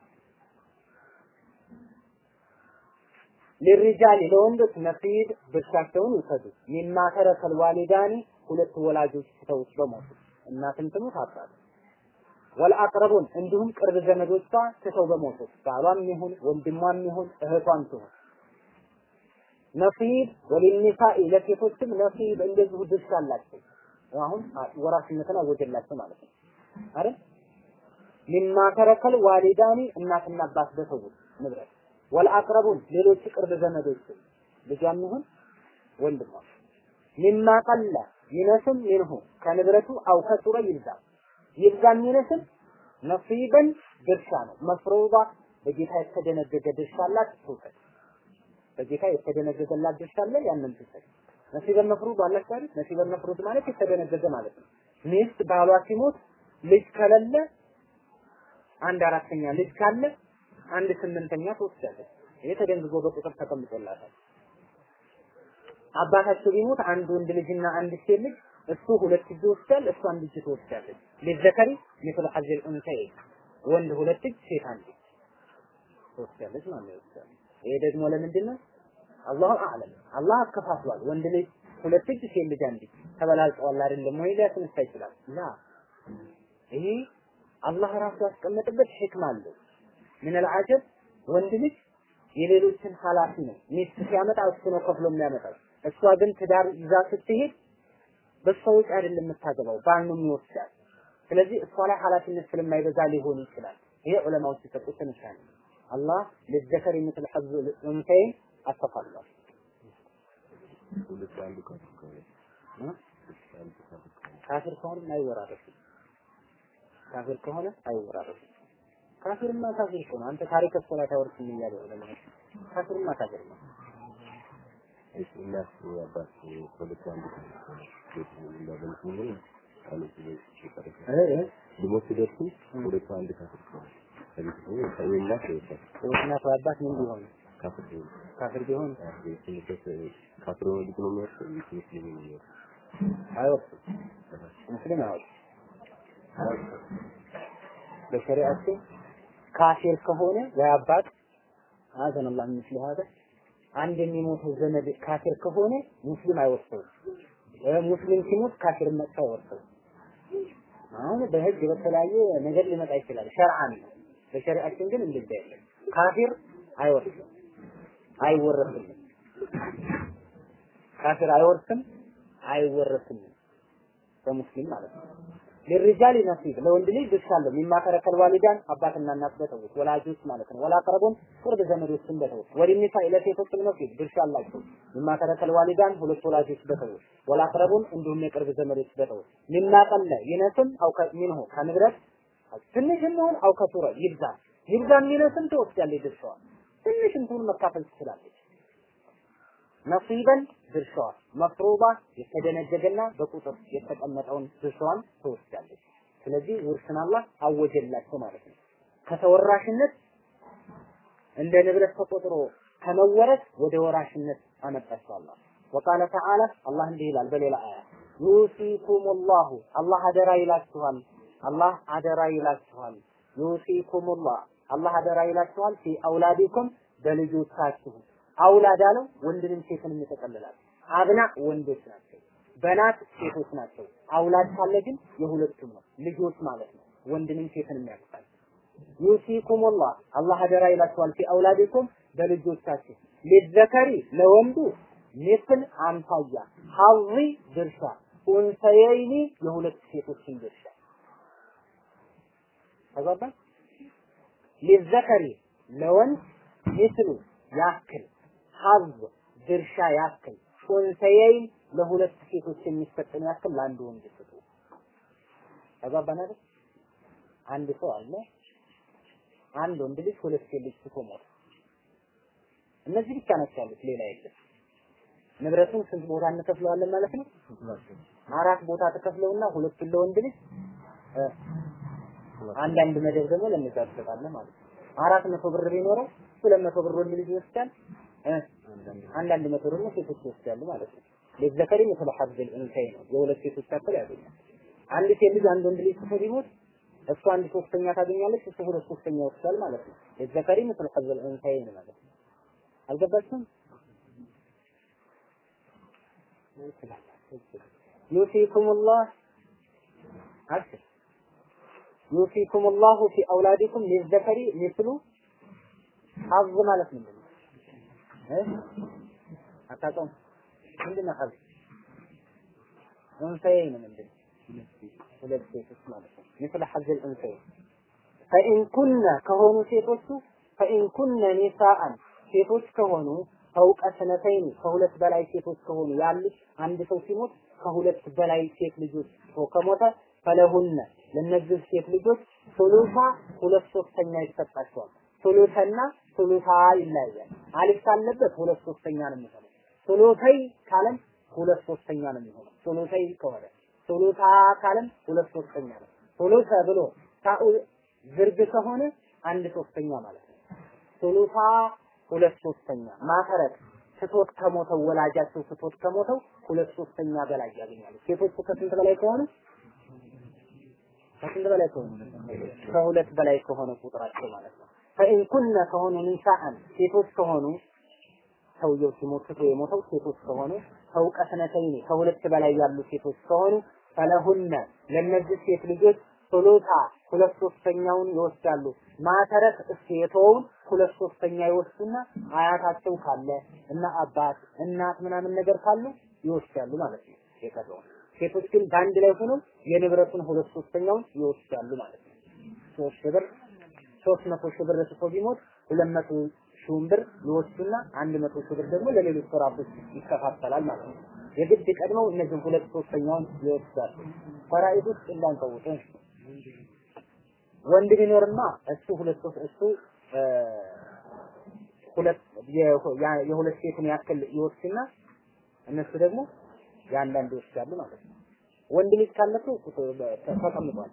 ለሪጃል ለወንዶች ነሲብ ድርሻቸውን ይውሰዱ። ሚማ ተረከል ዋሊዳኒ ሁለት ወላጆች ትተውት በሞቱ እናትም ትሙት አባት ወልአቅረቡን እንዲሁም ቅርብ ዘመዶቿ ትተው በሞቱ ባሏም ይሁን ወንድሟም ይሁን እህቷም ትሁን። ነሲብ ወሊኒሳኢ ለሴቶችም ነሲብ እንደዚሁ ድርሻ አላቸው። አሁን ወራሽነትን አወጀላቸው ማለት ነው። አይደል? ሚማ ተረከል ዋሊዳኒ እናትና አባት በተውት ንብረት። ወልአቅረቡን ሌሎች ቅርብ ዘመዶች ልጇም ይሁን ወንድሟ ሚማ ቀለ ይነስም ሚንሁ ከንብረቱ አው ከሱረ ይብዛ ይብዛም ይነስም ነሲበን ድርሻ ነው። መፍሩዳ በጌታ የተደነገገ ድርሻ አላት ትውሰድ። በጌታ የተደነገገላት ድርሻ አለ ያንን ትውሰድ። ነሲበን መፍሩድ አላች አይደል? ነሲበን መፍሩድ ማለት የተደነገገ ማለት ነው። ሚስት ባሏ ሲሞት ልጅ ከሌለ አንድ አራተኛ ልጅ ካለ አንድ ስምንተኛ ትወስዳለች። ይሄ ተደንግጎ በቁጥር ተቀምጦላታል። አባታቸው ቢሞት አንድ ወንድ ልጅና አንድ ሴት ልጅ እሱ ሁለት እጅ ይወስዳል፣ እሱ አንድ እጅ ትወስዳለች። ለዘከሪ ሚስሉ ሐዝል ኡንሰይ ወንድ ሁለት እጅ ሴት አንድ እጅ ትወስዳለች ማለት ነው። ይሄ ደግሞ ለምንድን ነው? አላሁ አዕለም። አላህ አከፋፍሏል። ወንድ ልጅ ሁለት እጅ፣ ሴት ልጅ አንድ እጅ ተበላልጠዋል አይደለም ወይ ሊያስነሳ ይችላል። ላ ይሄ አላህ ራሱ ያስቀመጠበት ሕክማ አለው። ምን አልዓጀብ ወንድ ልጅ የሌሎችን ኃላፊ ነው። ሚስት ሲያመጣ እሱ ነው ከፍሎ የሚያመጣው። እሷ ግን ትዳር ይዛ ስትሄድ በሷ ውጭ አይደለም የምታገባው፣ ባል ነው የሚወስዳት። ስለዚህ እሷ ላይ ኃላፊነት ስለማይበዛ ሊሆን ይችላል። ይሄ ዑለማዎች የሰጡት ትንታኔ አላህ ለዘከር የምትል ሐዝ ኡንሰይን አስተፋሏል። ካፊር ከሆነ አይወራረስም። ካፊር ከሆነ አይወራረስም። ካፊርማ ካፊር ከሆነ አንተ ታሪክ እኮ ላይ ታወርስም እያለ ካፊርማ ካፊር ነው። እናት አንዱ ካፍር ከሆነ እናት አባት ምን ቢሆን ካፊር ከሆነ ወይ አባት አዘን አላህ ምስል ሀደ አንድ የሚሞተው ዘመድ ካፊር ከሆነ ሙስሊም አይወርሰውም። እ ሙስሊም ሲሞት ካፊር መጥቶ አይወርሰውም። አሁን በህግ በተለያየ ነገር ሊመጣ ይችላል። ሸርዓን በሸሪዓችን ግን እንደዚህ አይደለም። ካፊር አይወርስም፣ አይወረስም። ካፊር አይወርስም፣ አይወረስም። በሙስሊም ማለት ነው። ለሪጃል ነሲብ ለወንድ ልጅ ድርሻ አለው። ሚማ ተረከል ዋሊዳን አባትና እናት በተውት ወላጆች ማለት ነው። ወላ ቀረቡን ቅርብ ዘመዶችን በተውት ወሊኒሳ ለሴቶች ነሲብ ድርሻ አላቸው። ሚማ ተረከል ዋሊዳን ሁለት ወላጆች በተውት ወላ ቀረቡን እንዲሁም የቅርብ ዘመዶች በተውት ሚማ ይነስም አው ሚንሁ ከንብረት ትንሽም ይሁን አው ከሱረ ይብዛ ይብዛ የሚነስም ትወስዳለች ድርሻዋ ትንሽም ትሁን መካፈል ትችላለች። ነሲበን ድርሻዋ መፍሩባ የተደነገገና በቁጥር የተቀመጠውን ድርሻዋን ትወስዳለች። ስለዚህ ውርስን አላህ አወጀላቸው ማለት ነው። ከተወራሽነት እንደ ንብረት ተቆጥሮ ከመወረስ ወደ ወራሽነት አመጣቸው አላህ። ወቃለ ተዓላ አላህ እንዲህ ይላል በሌላ አያ ዩሲኩም ላሁ አላህ አደራ ይላችኋል። አላህ አደራ ይላችኋል። ዩሲኩሙላህ አላህ አደራ ይላችኋል ፊ አውላዲኩም በልጆቻችሁ አውላድ አለው ወንድንም ሴትንም ይጠቀልላል። አብና ወንዶች ናቸው፣ በናት ሴቶች ናቸው። አውላድ ካለ ግን የሁለቱም ነው፣ ልጆች ማለት ነው። ወንድንም ሴትንም ያቅፋል። ዩሲኩሙላህ አላህ አደራ ይላችኋል ፊ አውላዲኩም በልጆቻችሁ ሊዘከሪ ለወንዱ ምስል አምሳያ ሀዚ ድርሻ ኡንሰየይኒ የሁለት ሴቶችን ድርሻ ተግባባን። ሊዘከሪ ለወንድ ምስሉ ያክል ሀዝ ድርሻ ያክል ኡንሰየይን ለሁለት ሴቶች የሚሰጥን ያክል ለአንድ ወንድ ስጡ። ተግባባን? አንድ ሰው አለ፣ አንድ ወንድ ልጅ ሁለት ሴት ልጅ ስቶ ሞተ። እነዚህ ብቻ ናቸው ያሉት፣ ሌላ የለም። ንብረቱን ስንት ቦታ እንከፍለዋለን ማለት ነው? አራት ቦታ ተከፍለውና ሁለቱን ለወንድ ልጅ አንዳንድ መደብ ደግሞ ለነዛ ትሰጣለህ ማለት ነው። አራት መቶ ብር ቢኖረው ሁለት መቶ ብር ወንድ ልጅ ይወስዳል አንዳንድ መቶ ሴቶች ይወስዳሉ ማለት ነው። ለዘከሪ ምስለ ነው የሁለት ሴቶች ያክል ያገኛል። አንድ ሴት ልጅ አንድ ወንድ ልጅ ሲሆን ይሞት እሱ አንድ ሶስተኛ ታገኛለች፣ እሱ ሁለት ሶስተኛ ይወስዳል ማለት ነው። ለዘከሪ ምስለ ነው ማለት ነው። አልገባችሁም? ዩሲኩሙላህ አስር ፊ አውላዲኩም ሊዘከሪ ምስሉ ሐዝ ማለት ምንድን ነው? አታውቀውም? ምንድን ነው ሐዝ? እንሰይን ምንድን? ሁለት ሴቶች ማለት ነው። ሚስለ ሐዝል እንሰይን ፈኢን ከሆኑ ሴቶቹ ፈኢን ኒሳአን ሴቶች ከሆኑ ፈውቀ ሰነተይን ከሁለት በላይ ሴቶች ከሆኑ ያሉት አንድ ሰው ሲሞት ከሁለት በላይ ሴት ልጆች ከሞተ ፈለሁነ ለነዚህ ሴት ልጆች ሱሉሳ ሁለት ሶስተኛ ይሰጣቸዋል። ሱሉሰና ሱሉሳ ይለያያል። አሊፍ ካለበት ሁለት ሶስተኛ ነው የሚሆነው። ሱሉሰይ ካለም ሁለት ሶስተኛ ነው የሚሆነው። ሱሉሰይ ከሆነ ሱሉሳ ካለም ሁለት ሶስተኛ ነው። ሱሉሰ ብሎ ታኡ ዝርግ ከሆነ አንድ ሶስተኛ ማለት ነው። ሱሉሳ ሁለት ሶስተኛ ما ترك ትቶት ከሞተው ወላጃቸው ትቶት ከሞተው ሁለት ሶስተኛ በላይ ያገኛሉ። ሴቶቹ ከስንት በላይ ከሆኑ ከስንት በላይ ከሆኑ ከሁለት በላይ ከሆነ ቁጥራቸው ማለት ነው። فإن كن ከሆኑ نساء ሴቶች ከሆኑ ሰውየው ሲሞት ትቶ የሞተው ሴቶች ከሆኑ فوق اثنتين ከሁለት በላይ ያሉ ሴቶች ከሆኑ فلهن ለእነዚህ ሴት ልጆች ሶሎታ ሁለት ሶስተኛውን ይወስዳሉ። ማተረክ እሱ የተወውን ሁለት ሶስተኛ ይወስዱና አያታቸው ካለ እና አባት እናት ምናምን ነገር ካሉ ይወስዳሉ ማለት ነው። የቀረውን ሴቶች ግን በአንድ ላይ ሆነው የንብረቱን ሁለት ሶስተኛውን ይወስዳሉ ማለት ነው። ሶስት ብር ሶስት መቶ ሺህ ብር ስቶ ቢሞት ሁለት መቶ ሺውን ብር ይወስዱና አንድ መቶ ሺህ ብር ደግሞ ለሌሎች ወራቶች ይከፋፈላል ማለት ነው። የግድ ቀድመው እነዚህን ሁለት ሶስተኛውን ይወስዳሉ። ፈራኢድ ውስጥ እንዳንተውት ወንድ ቢኖርማ እሱ ሁለት ሶስት እሱ ሁለት የሁለት ሴትን ያክል ይወስድና እነሱ ደግሞ የአንዳንድ ይወስዳሉ ማለት ነው። ወንድ ልጅ ካለፈ ተቀምጧል።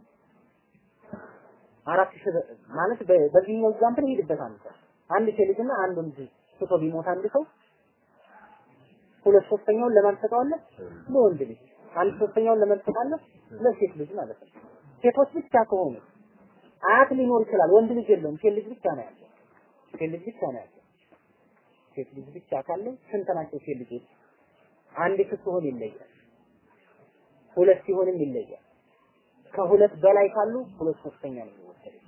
አራት ሺህ ብር ማለት በዚህኛው example ይሄድበት አንተ አንድ ሴት ልጅና አንድ ወንድ ስቶ ቢሞት አንድ ሰው ሁለት ሶስተኛውን ለማን ትሰጠዋለህ? ለወንድ ልጅ። አንድ ሶስተኛውን ለማን ትሰጣለህ? ለሴት ልጅ ማለት ነው። ሴቶች ብቻ ከሆኑ አያት ሊኖር ይችላል። ወንድ ልጅ የለውም። ሴት ልጅ ብቻ ነው ያለው። ሴት ልጅ ብቻ ነው ያለው። ሴት ልጅ ብቻ ካለ ስንት ናቸው ሴት ልጆች? አንድ ስትሆን ይለያል። ሁለት ሲሆንም ይለያል። ከሁለት በላይ ካሉ ሁለት ሶስተኛ ነው የሚወሰደው።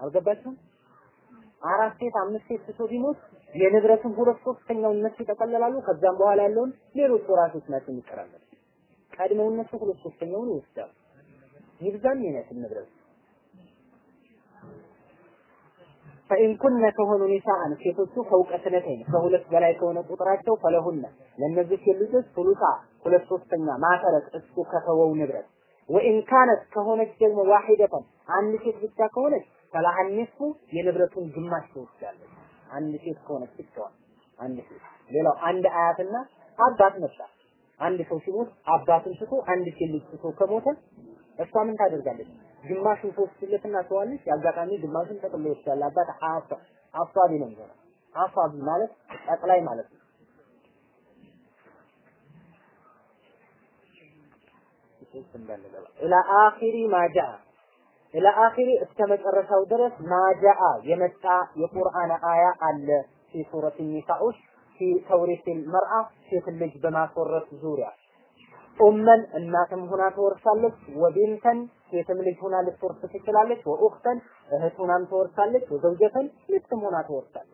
አልገባችሁም? አራት ሴት አምስት ሴት ስቶ ቢሞት የንብረቱን ሁለት ሶስተኛው እነሱ ይጠቀለላሉ። ከዛም በኋላ ያለውን ሌሎች ወራሾች ናቸው የሚቀራለሉ። ቀድመው እነሱ ሁለት ሶስተኛውን ይወስዳሉ። ይብዛም ይነስም ንብረቱ ፈኢን ከሆኑ ኒሳአን ሴቶቹ ፈውቀ ከሁለት በላይ ከሆነ ቁጥራቸው ፈለሁነ ለእነዚህ ሴት ልጆች ሱሉሳ ሁለት ሶስተኛ ማተረቅ እሱ ከተወው ንብረት ወኢን ካነት ከሆነች ደግሞ ዋሂደተን አንድ ሴት ብቻ ከሆነች ፈላሃ ኒስፉ የንብረቱን ግማሽ ትወስዳለች። አንድ ሴት ከሆነች ብቻዋን አንድ ሴት ሌላው አንድ አያትና አባት መጣ። አንድ ሰው ሲሞት አባትን ስቶ አንድ ሴት ልጅ ስቶ ከሞተ እሷ ምን ታደርጋለች? ግማሹን ትወስድለትና ሰዋለች። የአጋጣሚ ግማሹን ጠቅልሎ ይወስዳል። አባት አፋ ነው የሚሆነው። አፋቢ ማለት ጠቅላይ ማለት ነው። ኢላ አኺሪ ማጃ ኢላ አኺሪ እስከ መጨረሻው ድረስ ማጃአ የመጣ የቁርአን አያ አለ ፊ ሱረት ኒሳ ውስጥ ፊ ተውሪት መርአ ሴት ልጅ በማስወረስ ዙሪያ። ኡመን እናትም ሆና ትወርሳለች፣ ወቢንተን ሴትም ልጅ ሆና ልትወርስ ትችላለች፣ ወኡክተን እህት ሆናም ትወርሳለች፣ ወዘውጀተን ሚስትም ሆና ትወርሳለች።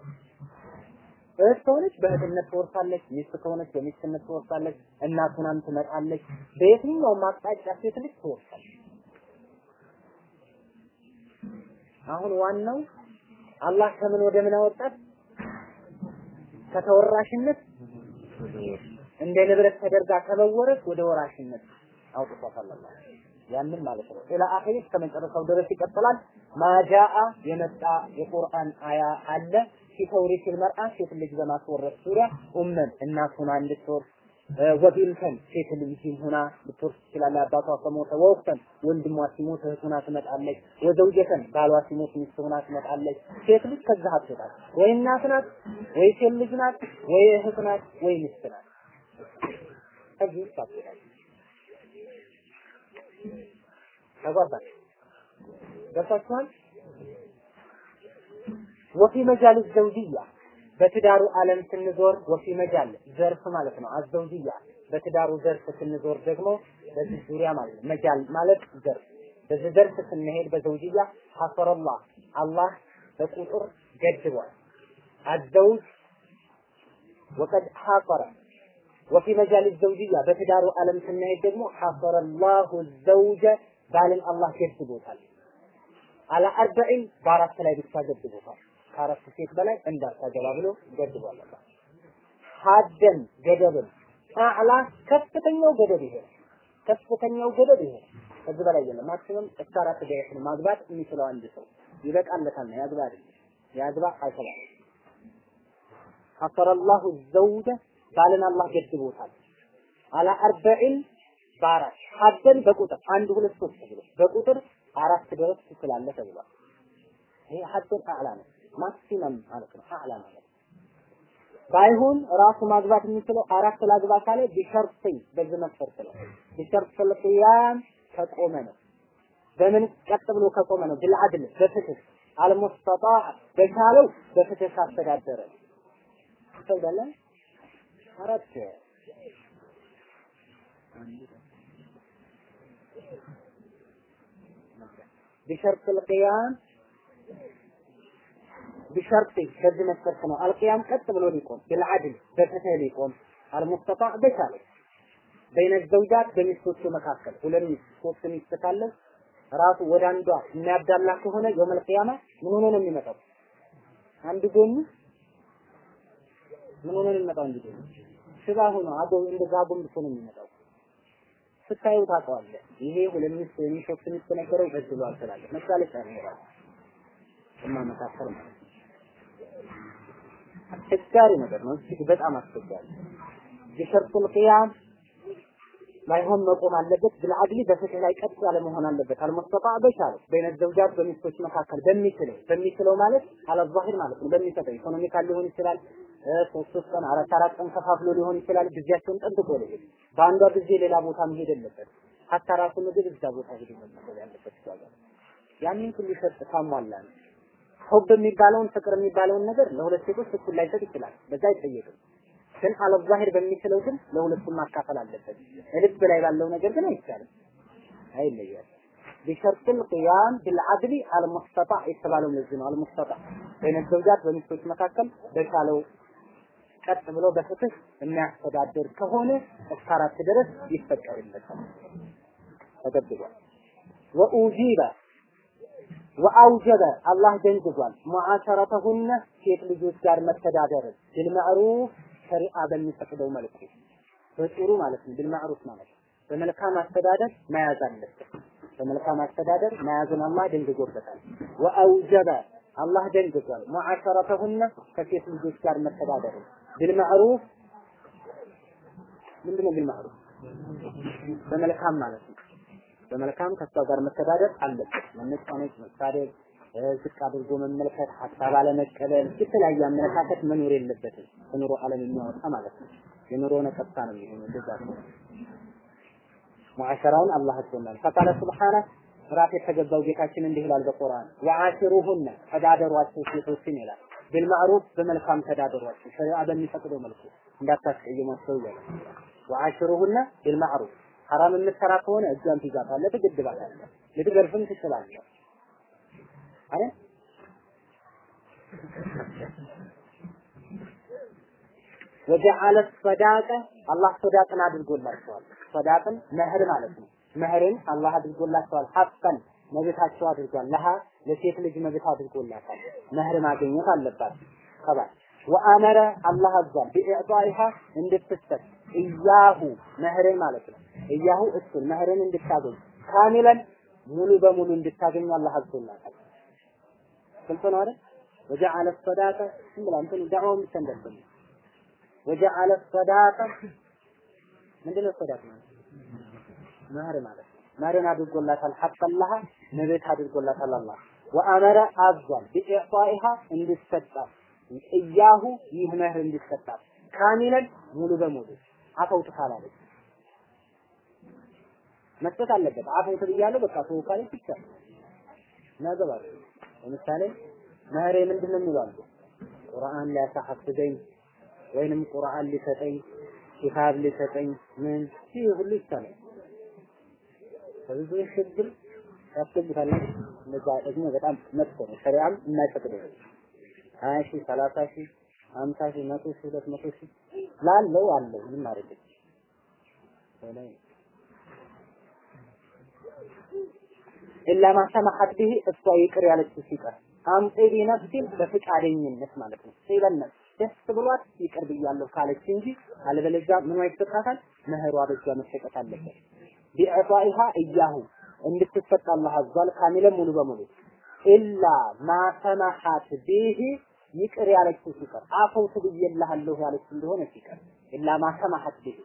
እህት ከሆነች በእህትነት ትወርሳለች፣ ሚስት ከሆነች በሚስትነት ትወርሳለች፣ እናት ሆናም ትመጣለች። በየትኛውም አቅጣጫ ሴት ልጅ ትወርሳለች። አሁን ዋናው አላህ ከምን ወደ ምን አወጣት? ከተወራሽነት እንደ ንብረት ተደርጋ ከመወረስ ወደ ወራሽነት አውጥቷታል አላህ። ያንን ማለት ነው። ኢላ አኺሪ እስከ መጨረሻው ድረስ ይቀጥላል። ማጃአ የመጣ የቁርአን አያ አለ ፊ ተውሪሲል መርአ ሴት ልጅ በማስወረስ ዙሪያ ኡመን እናት ሆና እንድትወርስ ወቢንተን ሴት ልጅም ሆና ልትወርስ ትችላለች። አባቷ ከሞተ ወቅተን ወንድሟ ሲሞት እህት ሆና ትመጣለች። ወዘውጀተን ባሏ ሲሞት ሚስት ሆና ትመጣለች። ሴት ልጅ ከዛ አትወጣም። ወይ እናት ናት፣ ወይ ሴት ልጅ ናት፣ ወይ እህት ናት፣ ወይ ሚስት ናት። ከዚህ ውስጥ አትወጣም። ተጓባል ገብታችኋል? ወፊ መጃል ዘውጅያ በትዳሩ ዓለም ስንዞር ወፊ መጃል ዘርፍ ማለት ነው። አዘውጅያ በትዳሩ ዘርፍ ስንዞር ደግሞ በዚህ ዙሪያ ማለት ነው። መጃል ማለት ዘርፍ። በዚህ ዘርፍ ስንሄድ በዘውጅያ ሐፈረላህ አላህ በቁጥር ገድቧል። አዘውጅ ወቀድ ሐፈረ ወፊ መጃል ዘውጅያ በትዳሩ ዓለም ስንሄድ ደግሞ ሐፈረላሁ ዘውጀ ባልን አላህ ገድቦታል። አላ አርበዒን በአራት ላይ ብቻ ገድቦታል። ከአራት ሴት በላይ እንዳታገባ ብሎ ገድቧል ሀደን ገደብን አዕላ ከፍተኛው ገደብ ይሄ ከፍተኛው ገደብ ይሄ ከዚህ በላይ የለም። ማክሲመም እስከ አራት ደቂቃ ነው ማግባት የሚችለው አንድ ሰው ይበቃለታል ያግባ አይደል ያግባ አይሰባም። ሐፈረላሁ ዘውጀ ባልን አላህ ገድቦታል። አላ አርበዒን በአራት ሀደን በቁጥር አንድ ሁለት ሶስት ብሎ በቁጥር አራት ድረስ ትችላለህ ተብሏል። ይሄ ሀደን አዕላ ነው። ማክሲመም ማለት ነው። አዕላ ማለት ባይሆን ራሱ ማግባት የሚችለው አራት ላግባ ካለ ቢሸርጥ በዚህ መስፈርት ነው። ቢሸርጥ ልቅያም ከቆመ ነው። በምን ቀጥ ብሎ ከቆመ ነው? ቢልዓድል በፍትህ አልሙስተጣ በቻለው በፍትህ ካስተዳደረ ይሰግዳለን። አራት ቢሸርጥ ልቅያም ቢሸርጥ ከዚህ መስፈርት ነው። አልቅያም ቀጥ ብሎ ሊቆም ቢልዓድል በፍትህ ሊቆም አልሙስተጣ በቻለው በይነ ዘውጃት በሚስቶቹ መካከል ሁለት ሚስት ሶስት ሚስት ካለ ራሱ ወደ አንዷ የሚያዳላ ከሆነ የውመል ቂያማ ምን ሆኖ ነው የሚመጣው? አንድ ጎኑ ምን ሆኖ ነው የሚመጣው? አንድ ጎኑ ሽባ ሆኖ አጎ እንደዛ አጎንብሶ ነው የሚመጣው። ስታዩ ታውቀዋለህ። ይሄ ሁለት ሚስት ወይም ሶስት ሚስት ነበረው በድሏል ስላለህ መጋለጫ ነው ይላል። እማ መካከል ማለት አስቸጋሪ ነገር ነው። እጅግ በጣም አስቸጋሪ ቢሸርጡል ቂያም ላይሆን መቆም አለበት። ብልዓድሊ በፍትህ ላይ ቀጥ ያለ መሆን አለበት። አልሙስተጣ በቻለ በይነ ዘውጃት በሚስቶች መካከል በሚችለው በሚችለው ማለት አለዛሂር ማለት ነው። በሚሰጠው ኢኮኖሚካል ሊሆን ይችላል። ሶስት ሶስት ቀን አራት አራት ቀን ከፋፍሎ ሊሆን ይችላል። ጊዜያቸውን ጠብቆ ሊሄድ በአንዷ ጊዜ ሌላ ቦታ መሄድ የለበት። ሀታ ራሱ ምግብ እዛ ቦታ ሄዶ መመገብ ያለበት ይባላል። ያንን ሁሉ ሸርጥ ካሟላ ነው። ሁብ የሚባለውን ፍቅር የሚባለውን ነገር ለሁለት ሴቶች እኩል ላይሰጥ ይችላል። በዛ አይጠየቅም። ግን አለዛሂር በሚችለው ግን ለሁለቱም ማካፈል አለበት። ልብ ላይ ባለው ነገር ግን አይቻልም፣ አይለያል። ቢሸርጥል ቂያም ቢልዓድሊ አልሙስተጣ የተባለው ለዚህ ነው። አልሙስተጣ በይነ ዘውጃት በሚስቶች መካከል በቻለው ቀጥ ብሎ በፍትህ የሚያስተዳድር ከሆነ እስከ አራት ድረስ ይፈቀድለታል፣ ተገድቧል። ወኡጂበ ወአውጀበ አላህ ደንግጓል። ሙዓሸረተሁነ ሴት ልጆች ጋር መተዳደርን ቢልመዕሩፍ ሸሪዓ በሚፈቅደው መልኩ በጥሩ ማለት ነው። ቢልማዕሩፍ ማለት በመልካም አስተዳደር መያዝ አለበት። በመልካም አስተዳደር መያዝን አላህ ደንግጎበታል። ወአውጀበ አላህ ደንግጓል። ሙዓሸረተሁነ ከሴት ልጆች ጋር መተዳደር ቢልማዕሩፍ ምንድነው ቢልማዕሩፍ? በመልካም ማለት ነው። በመልካም ከሷ ጋር መተዳደር አለበት። መነጫነጭ፣ መሳደብ፣ ዝቅ አድርጎ መመልከት፣ ሀሳብ አለመቀበል፣ የተለያየ አመለካከት መኖር የለበትም። ከኑሮ ዓለም የሚያወጣ ማለት ነው። የኑሮ ነቀጥታ ነው የሚሆነው። እንደዛ ነው። ሙዓሸራውን አላህ አዞናል። ፈቃለ ሱብሓነ ራፍ የተገባው ጌታችን እንዲህ ይላል በቁርአን ወዓሽሩሁነ ተዳደሯቸው ሴቶችን ይላል ቢልማዕሩፍ በመልካም ተዳደሯቸው ሸሪዓ በሚፈቅደው መልኩ እንዳታስቀይሟቸው ይላል። ወዓሽሩሁነ ቢልማዕሩፍ ሐራም የምትሰራ ከሆነ እጇን ትይዛታለህ፣ ትገድባታለህ፣ ልትገርፍም ትችላለህ። አይደል? ወጀዐለ ሰዳቀ አላህ ሰዳቅን አድርጎላቸዋል። ሰዳቅን መህር ማለት ነው። መህርን አላህ አድርጎላቸዋል። ሐቀን መብታቸው አድርጓል። ለሃ ለሴት ልጅ መብት አድርጎላታል። መህር ማግኘት አለባት ከባል ወአመረ አላህ አዟል ቢኢዕጣኢሃ እንድትሰጥ እያሁ መህርን ማለት ነው። እያሁ እሱን መህርን እንድታገኝ ካሚለን ሙሉ በሙሉ እንድታገኝ አላህ አዞላታል። ግልጽ ነው አይደል? ወጀዐለ ሰዳቀ ዝም እንትን ዳዕዋውን ብቻ ወጀዐለ ሰዳቀ ምንድነው ሰዳቅ ማለት? መህር ማለት መህርን አድርጎላታል። ሐቀላህ መብት አድርጎላታል አላህ ወአመረ አዟል ቢኢዕጣኢሃ እንድትሰጣት እያሁ ይህ መህር እንዲሰጣት ካሚለን ሙሉ በሙሉ አፈውት ካላለች መስጠት አለበት። አፈውት ብያለሁ በቃ ተው ካለች ነገባል። ለምሳሌ መህሬ ምንድን ነው የሚባሉ ቁርአን ሊያሳሐፍዘኝ ወይንም ቁርአን ሊሰጠኝ ኪታብ ሊሰጠኝ ምን ይህ ሁሉ ይቻላል። ከብዙ ችግር ያስገቡታል። እነዛ ደግሞ በጣም መጥፎ ነው። ሸሪዓም የማይፈቅደው ሀያ ሺህ ሰላሳ ሺህ ሀምሳ ሺህ መቶ ሺህ ሁለት መቶ ሺህ ላለው አለው ምን ማድረግ ኢላ ማ ሰማሐት ቢሂ እሷ ይቅር ያለችው ሲቀር አምጤ ቢነፍሲን በፍቃደኝነት ማለት ነው። ሲበነት ደስ ብሏት ይቅር ብያለሁ ካለች እንጂ አለበለዚያ ምኗ ይሰጣታል? መህሯ በእጇ መሰጠት አለበት። ቢዕጣኢሃ እያሁ እንድትሰጥ አላህ አዟል። ካሚለን ሙሉ በሙሉ ኢላ ማ ሰማሐት ቢሂ ይቅር ያለችው ሲቀር አፈውት ብዬልሃለሁ ያለች እንደሆነ ሲቀር ኢላ ማ ሰማሐት ቢሂ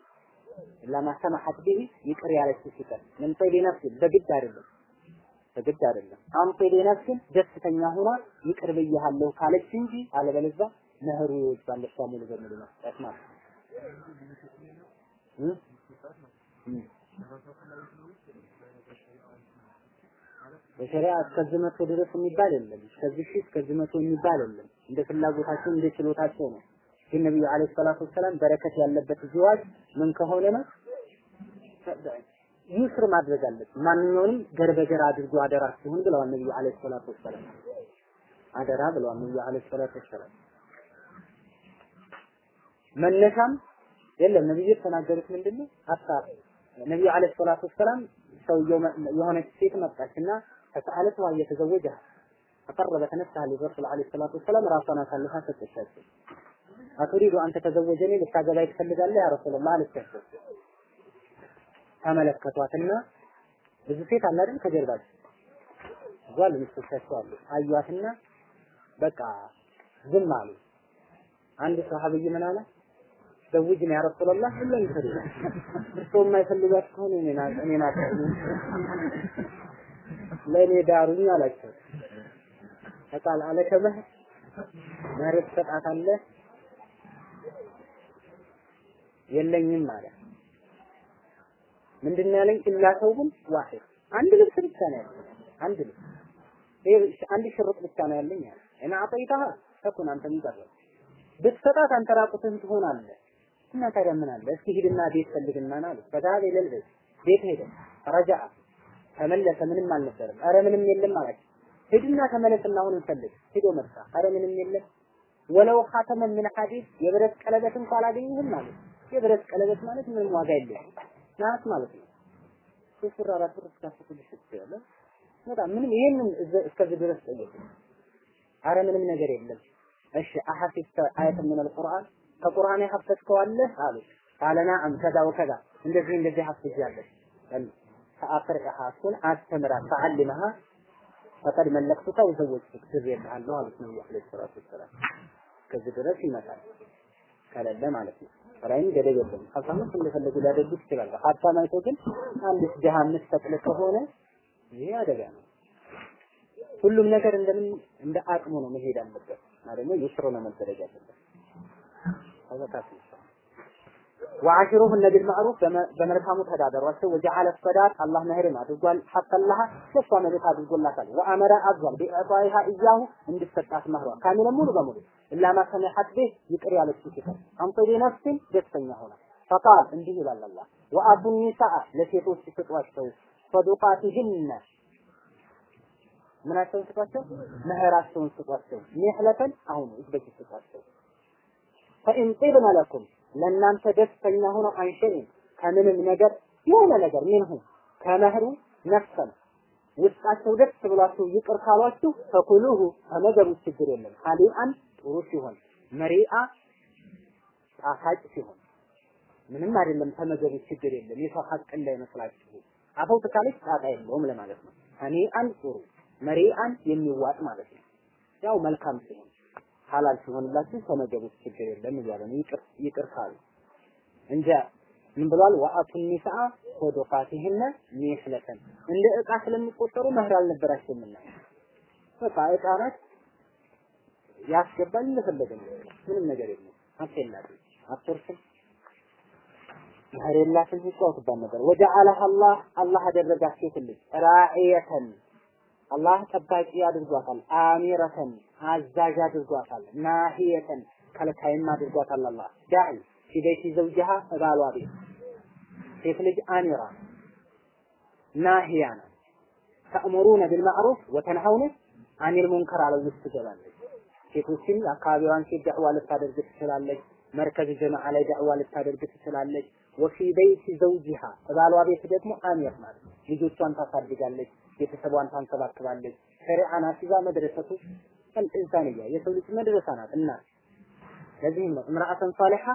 ኢላ ማ ሰማሐት ቢሂ ይቅር ያለችው ሲቀር ምን ጠይቢ ነፍሲ በግድ አይደለም በግድ አይደለም። አምጤ ነፍስን ደስተኛ ሆና ይቅር ብያለሁ ካለች እንጂ አለበለዚያ ነህሩ ይወጣል እሷ ሙሉ በሙሉ ማለት ነው።? እ። በሸሪዓ እስከዚህ መቶ ድረስ የሚባል የለም። እስከዚህ እስከዚህ መቶ የሚባል የለም። እንደ ፍላጎታቸው እንደ ችሎታቸው ነው። ግን ነብዩ አለይሂ ሰላቱ ወሰላም በረከት ያለበት ዚዋጅ ምን ከሆነ ነው ዩስር ማድረግ አለበት። ማንኛውንም ገር በገር አድርጎ አደራ ሲሆን ብለዋል ነብዩ አለይሂ ሰላቱ ወሰላም። አደራ ብለዋል ነብዩ አለይሂ ሰላቱ ወሰላም። መነሻም የለም ነብዩ የተናገሩት ምንድነው? ሀታ ነብዩ አለይሂ ሰላቱ ወሰላም ሰውየው የሆነች ሴት መጣችና ፈሰአለት ዋ እየተዘወጀ አቀረበ ተነሳ ለረሱል አለይሂ ሰላቱ ወሰላም ራሷን አሳልፋ ሰጠቻቸው። አቱሪዱ አንተ ተዘወጀኒ ልታገባይ ትፈልጋለህ ያ ረሱላህ አለቻቸው። ተመለከቷትና ብዙ ሴት አለ አይደል ከጀርባቸው ጓል ሚስቶቻቸው አሉ አዩዋትና በቃ ዝም አሉ። አንድ ሰሃብይ ምን አለ ዘውጅን ያ ረሱላህ ሁሉም ይፈልጋ እርስዎ የማይፈልጋት ከሆነ እኔና እኔና ለእኔ ዳሩኝ አላቸው። ፈቃል አለከ መህር መህር ትሰጣታለህ? የለኝም አለ። ምንድን ነው ያለኝ? ኢላ ሰውብን ዋሂድ አንድ ልብስ ብቻ ነው ያለኝ። አንድ ልብስ አንድ ሽርጥ ብቻ ነው ያለኝ አለ። እና አጠይታህ ተኩን አንተ የሚቀርብ ብትሰጣት አንተ ራቁትህን ትሆናለህ። እና ታዲያ ምን አለ? እስኪ ሂድና ቤት ፈልግና ና አሉት። ፈዛሀበ ኢለል ቤት ቤት ሄደ። ረጃአ ተመለሰ። ምንም አልነበረም። አረ ምንም የለም አላቸው። ሂድና ተመለስና አሁን ፈልግ። ሂዶ መጣ። አረ ምንም የለም። ወለው ኻተመን ምን ሐዲድ የብረት ቀለበት እንኳን አላገኘህም ማለት የብረት ቀለበት ማለት ምንም ዋጋ የለውም። ናት ማለት ነው። ሶስት አራት ብር እስከ አስር ይችላል። በጣም ምንም ይሄንን እስከዚህ ድረስ ጠየቁ። አረ ምንም ነገር የለም። እሺ አሐፊዝተ አየተ ምን አልቁርአን ከቁርአን ያሐፈዝከው አሉ። ቃለ ነዓም ከዛ ወከዛ እንደዚህ እንደዚህ ሐፍዣለሁ። ፈአቅርኢሃ እሱን አስተምራት ፈዓልመሃ ፈቀድ መለክቱካ ወዘወጅቱክ ትሬልሃለሁ አሉት ነብዩ ዓለይሂ ሰላቱ ወሰላም። ከዚህ ድረስ ይመጣል ከሌለ ማለት ነው። ራይም ገደብ የለም። ሀብታሞች እንደፈለጉ ሊያደርጉት ይችላሉ። ሀብታም አይቶ ግን አንዲት ድሃ የምትሰቅል ከሆነ ይሄ አደጋ ነው። ሁሉም ነገር እንደምን እንደ አቅሙ ነው መሄድ አለበት እና ደግሞ ይስሮ ነው መደረግ ያለበት። ተዘካቱ ወአሽሩሁነ ቢልማዕሩፍ በመልካሙ ተዳደሯቸው። ወጀዐለ ሰዳቅ አላህ መህርን አድርጓል። ሐቀላህ ለሷ መብት አድርጎላታል። ወአመረ አዟል ቢዕጣኢሃ እያሁ እንድትሰጣት መህሯ። ካሚለ ሙሉ በሙሉ ኢላ ማ ሰሚሐት ቢህ ይቅር ያለችው ሲቀር አንጦሪ ነፍስን ደስተኛ ሆና ፈቃል እንዲህ ይላል አላህ። ወአቱ ኒሳአ ለሴቶች ስጧቸው። ሰዱቃቲህነ ምናቸውን ስጧቸው? መህራቸውን ስጧቸው። ኒህለተን አሁን እዝበች ስጧቸው። ፈኢን ለኩም ለእናንተ ደስተኛ ሆነው አንሸይን ከምንም ነገር የሆነ ነገር ምንሁ ከመህሩ ነፍሰን ውስጣቸው ደስ ብሏቸው ይቅር ካሏችሁ ፈኩሉሁ ተመገቡት፣ ችግር የለም። ሀሊአን ጥሩ ሲሆን መሪአ ጣፋጭ ሲሆን ምንም አይደለም፣ ተመገቡት፣ ችግር የለም። የሰው ሀቅ እንዳይመስላችሁ። አፈው ትካለች ጣጣ የለውም ለማለት ነው። ሀኒአን ጥሩ መሪአን የሚዋጥ ማለት ነው። ያው መልካም ሲሆን ሐላል ሲሆንላችሁ ተመገቡት፣ ችግር የለም እያለ ነው። ይቅር ይቅር ካሉ እንጂ ምን ብሏል? ወአቱ ኒሳአ ሶዶቃቲህነ ሚህለተን እንደ ዕቃ ስለሚቆጠሩ መህር አልነበራቸውምና በቃ ዕቃ ናት ያስገባል እንደፈለገ ነው። ምንም ነገር የለም። ሀብት የላትም፣ አትወርስም፣ መህር የላትም። ይጫወትባት ነበር። ወጀዐለሃ አላህ አላህ አደረጋት ሴት ልጅ ራዕየተን አላህ ጠባቂ አድርጓታል። አሚረተን አዛዥ አድርጓታል። ናሂየተን ከልካይም አድርጓታል። አላህ ዳዒ ፊ በይቲ ዘውጅሃ እባሏ ቤት ሴት ልጅ አሚራ ናሂያ ናት። ተእሙሩነ ቢልማዕሩፍ ወተንሀውነ አኒል ሙንከር አለ ውስጥ ትገባለች። ሴቶችን የአካባቢዋን ሴት ዳዕዋ ልታደርግ ትችላለች። መርከዝ ጀማዓ ላይ ዳዕዋ ልታደርግ ትችላለች። ወፊ በይቲ ዘውጅሃ እባሏ ቤት ደግሞ አሚር ናት። ልጆቿን ታሳድጋለች፣ ቤተሰቧን ታንከባክባለች። ሸሪዓን አስይዛ መድረሰቱ አልኢንሳንያ የሰው ልጅ መድረሳ ናት እና ለዚህም ነው እምራአተን ሳሊሐ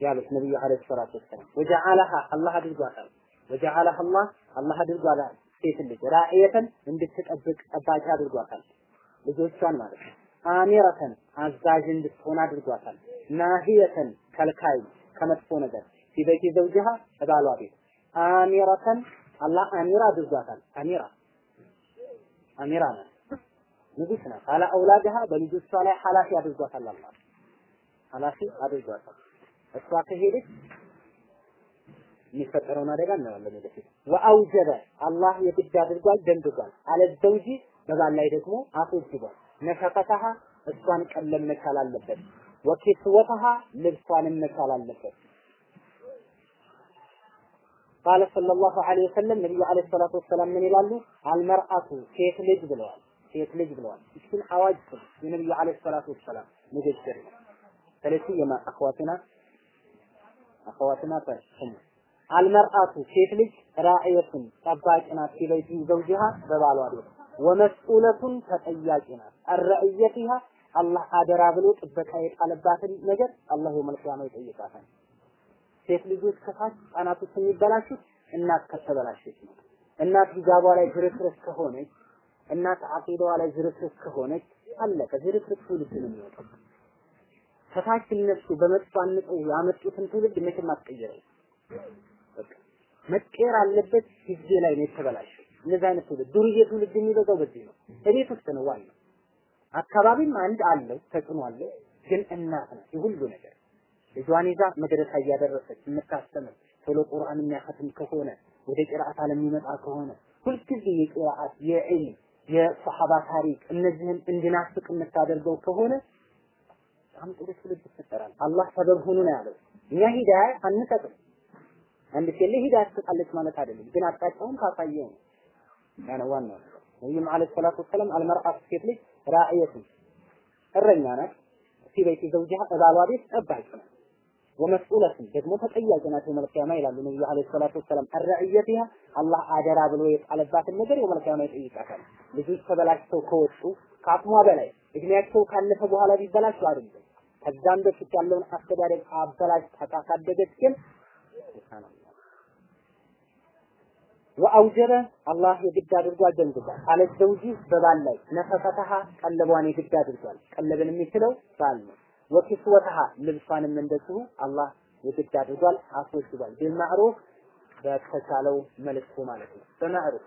ያሉት ነብዩ አለይሂ ሰላቱ ወሰላም ወጀዐለሃ አላህ አድርጓታል። ወጀዐለሃ አላህ አላህ አድርጓታል ሴት ልጅ ራእየተን እንድትጠብቅ ጠባቂ አድርጓታል። ልጆቿን ማለት ነው። አሚረተን አዛዥ እንድትሆን አድርጓታል። ናሂየተን ከልካይ ከመጥፎ ነገር ፊበይቲ ዘውጅሃ እባሏ ቤት አሚረተን አላህ አሚራ አድርጓታል። አሚራ አሚራ ናት፣ ንጉስ ናት። አላ አውላድሃ በልጆቿ ላይ ኃላፊ አድርጓታል አላህ ኃላፊ አድርጓታል። እሷ ከሄደች የሚፈጠረውን አደጋ እናያለን ወደፊት። ወአውጀበ አላህ የግድ አድርጓል ደንግጓል። አለዘውጂ በባል ላይ ደግሞ አስወጅቧል። ነፈቀተሃ እሷን ቀለም መቻል አለበት። ወኪስወተሃ ልብሷንም መቻል አለበት። ቃለ ሰለላሁ ዐለይሂ ወሰለም ነቢዩ ዐለይሂ ሰላቱ ወሰላም ምን ይላሉ? አልመርአቱ ሴት ልጅ ብለዋል። ሴት ልጅ ብለዋል። እሱን አዋጅ ስም የነቢዩ ዐለይሂ ሰላቱ ወሰላም ንግግር ነው። ስለዚህ የማ አኽዋትና አኽዋትና ተስሙ አልመርአቱ ሴት ልጅ ራዕየቱን ጠባቂ ናት ሲበይቲ ዘውጅሃ በባሏ ቤት ወመስኡለቱን ተጠያቂ ናት አረዕየቲሃ አላህ አደራ ብሎ ጥበቃ የጣለባትን ነገር አላህ የውመል ቂያማ ይጠይቃታል። ሴት ልጆች ከታች ህጻናቶች የሚበላሹት እናት ከተበላሸች ነው። እናት ሂጃቧ ላይ ዝርክርክ ከሆነች፣ እናት አቂዳዋ ላይ ዝርክርክ ከሆነች አለቀ። ዝርክርክ ትውልድ ነው የሚወጣው። ከታች እነሱ በመጥፎ አንጸው ያመጡትን ትውልድ መቼም አትቀይረው። መቀየር አለበት። ጊዜ ላይ ነው የተበላሸው። እንደዚህ አይነት ትውልድ ዱርዬ ትውልድ የሚበዛው በዚህ ነው። እቤት ውስጥ ነው ዋናው። አካባቢም አንድ አለው ተጽዕኖ አለው፣ ግን እናት ናት የሁሉ ነገር። ልጇን ይዛ መድረሳ እያደረሰች የምታስተምር ቶሎ ቁርአን የሚያኸትም ከሆነ ወደ ቅርአት ለሚመጣ ከሆነ ሁልጊዜ የቅርአት የዕልም የሰሐባ ታሪክ እነዚህን እንድናፍቅ የምታደርገው ከሆነ በጣም ጥሩ ትውልድ ይፈጠራል። አላህ ሰበብ ሁኑ ነው ያለው። እኛ ሂዳያ አንሰጥም። አንድ ሴት ሂዳያ ትሰጣለች ማለት አይደለም፣ ግን አቅጣጫውን ካሳየው ነው። ዋናው ነቢዩም ዓለይሂ ሰላቱ ወሰላም አልመርአቱ ሴት ልጅ ራዕየቱን እረኛ ናት፣ ፊ ዘውጅሃ እባሏ ቤት ጠባቂ ናት። ወመስኡለቱን ደግሞ ተጠያቂ ናት የውመል ይላሉ ነቢዩ ዓለይሂ ሰላቱ ወሰላም። አረዕየቲሃ አላህ አደራ ብሎ የጣለባትን ነገር የውመል ቂያማ ይጠይቃታል። ልጆች ተበላሽተው ከወጡ ከአቅሟ በላይ እድሜያቸው ካለፈ በኋላ ቢበላሹ አይደለም ከዛም በፊት ያለውን አስተዳደግ አበላሽ ካሳደገች ግን ወአውጀበ አላህ የግድ አድርጓል ደንግጓል። አለ ዘውጂ በባል ላይ ነፈቀተሃ ቀለቧን የግድ አድርጓል። ቀለብን የሚችለው ባል ነው። ወኪስወተሃ ልብሷንም እንደዚሁ አላህ የግድ አድርጓል አስወጅቧል። ቢልማዕሩፍ በተቻለው መልኩ ማለት ነው። በማዕሩፍ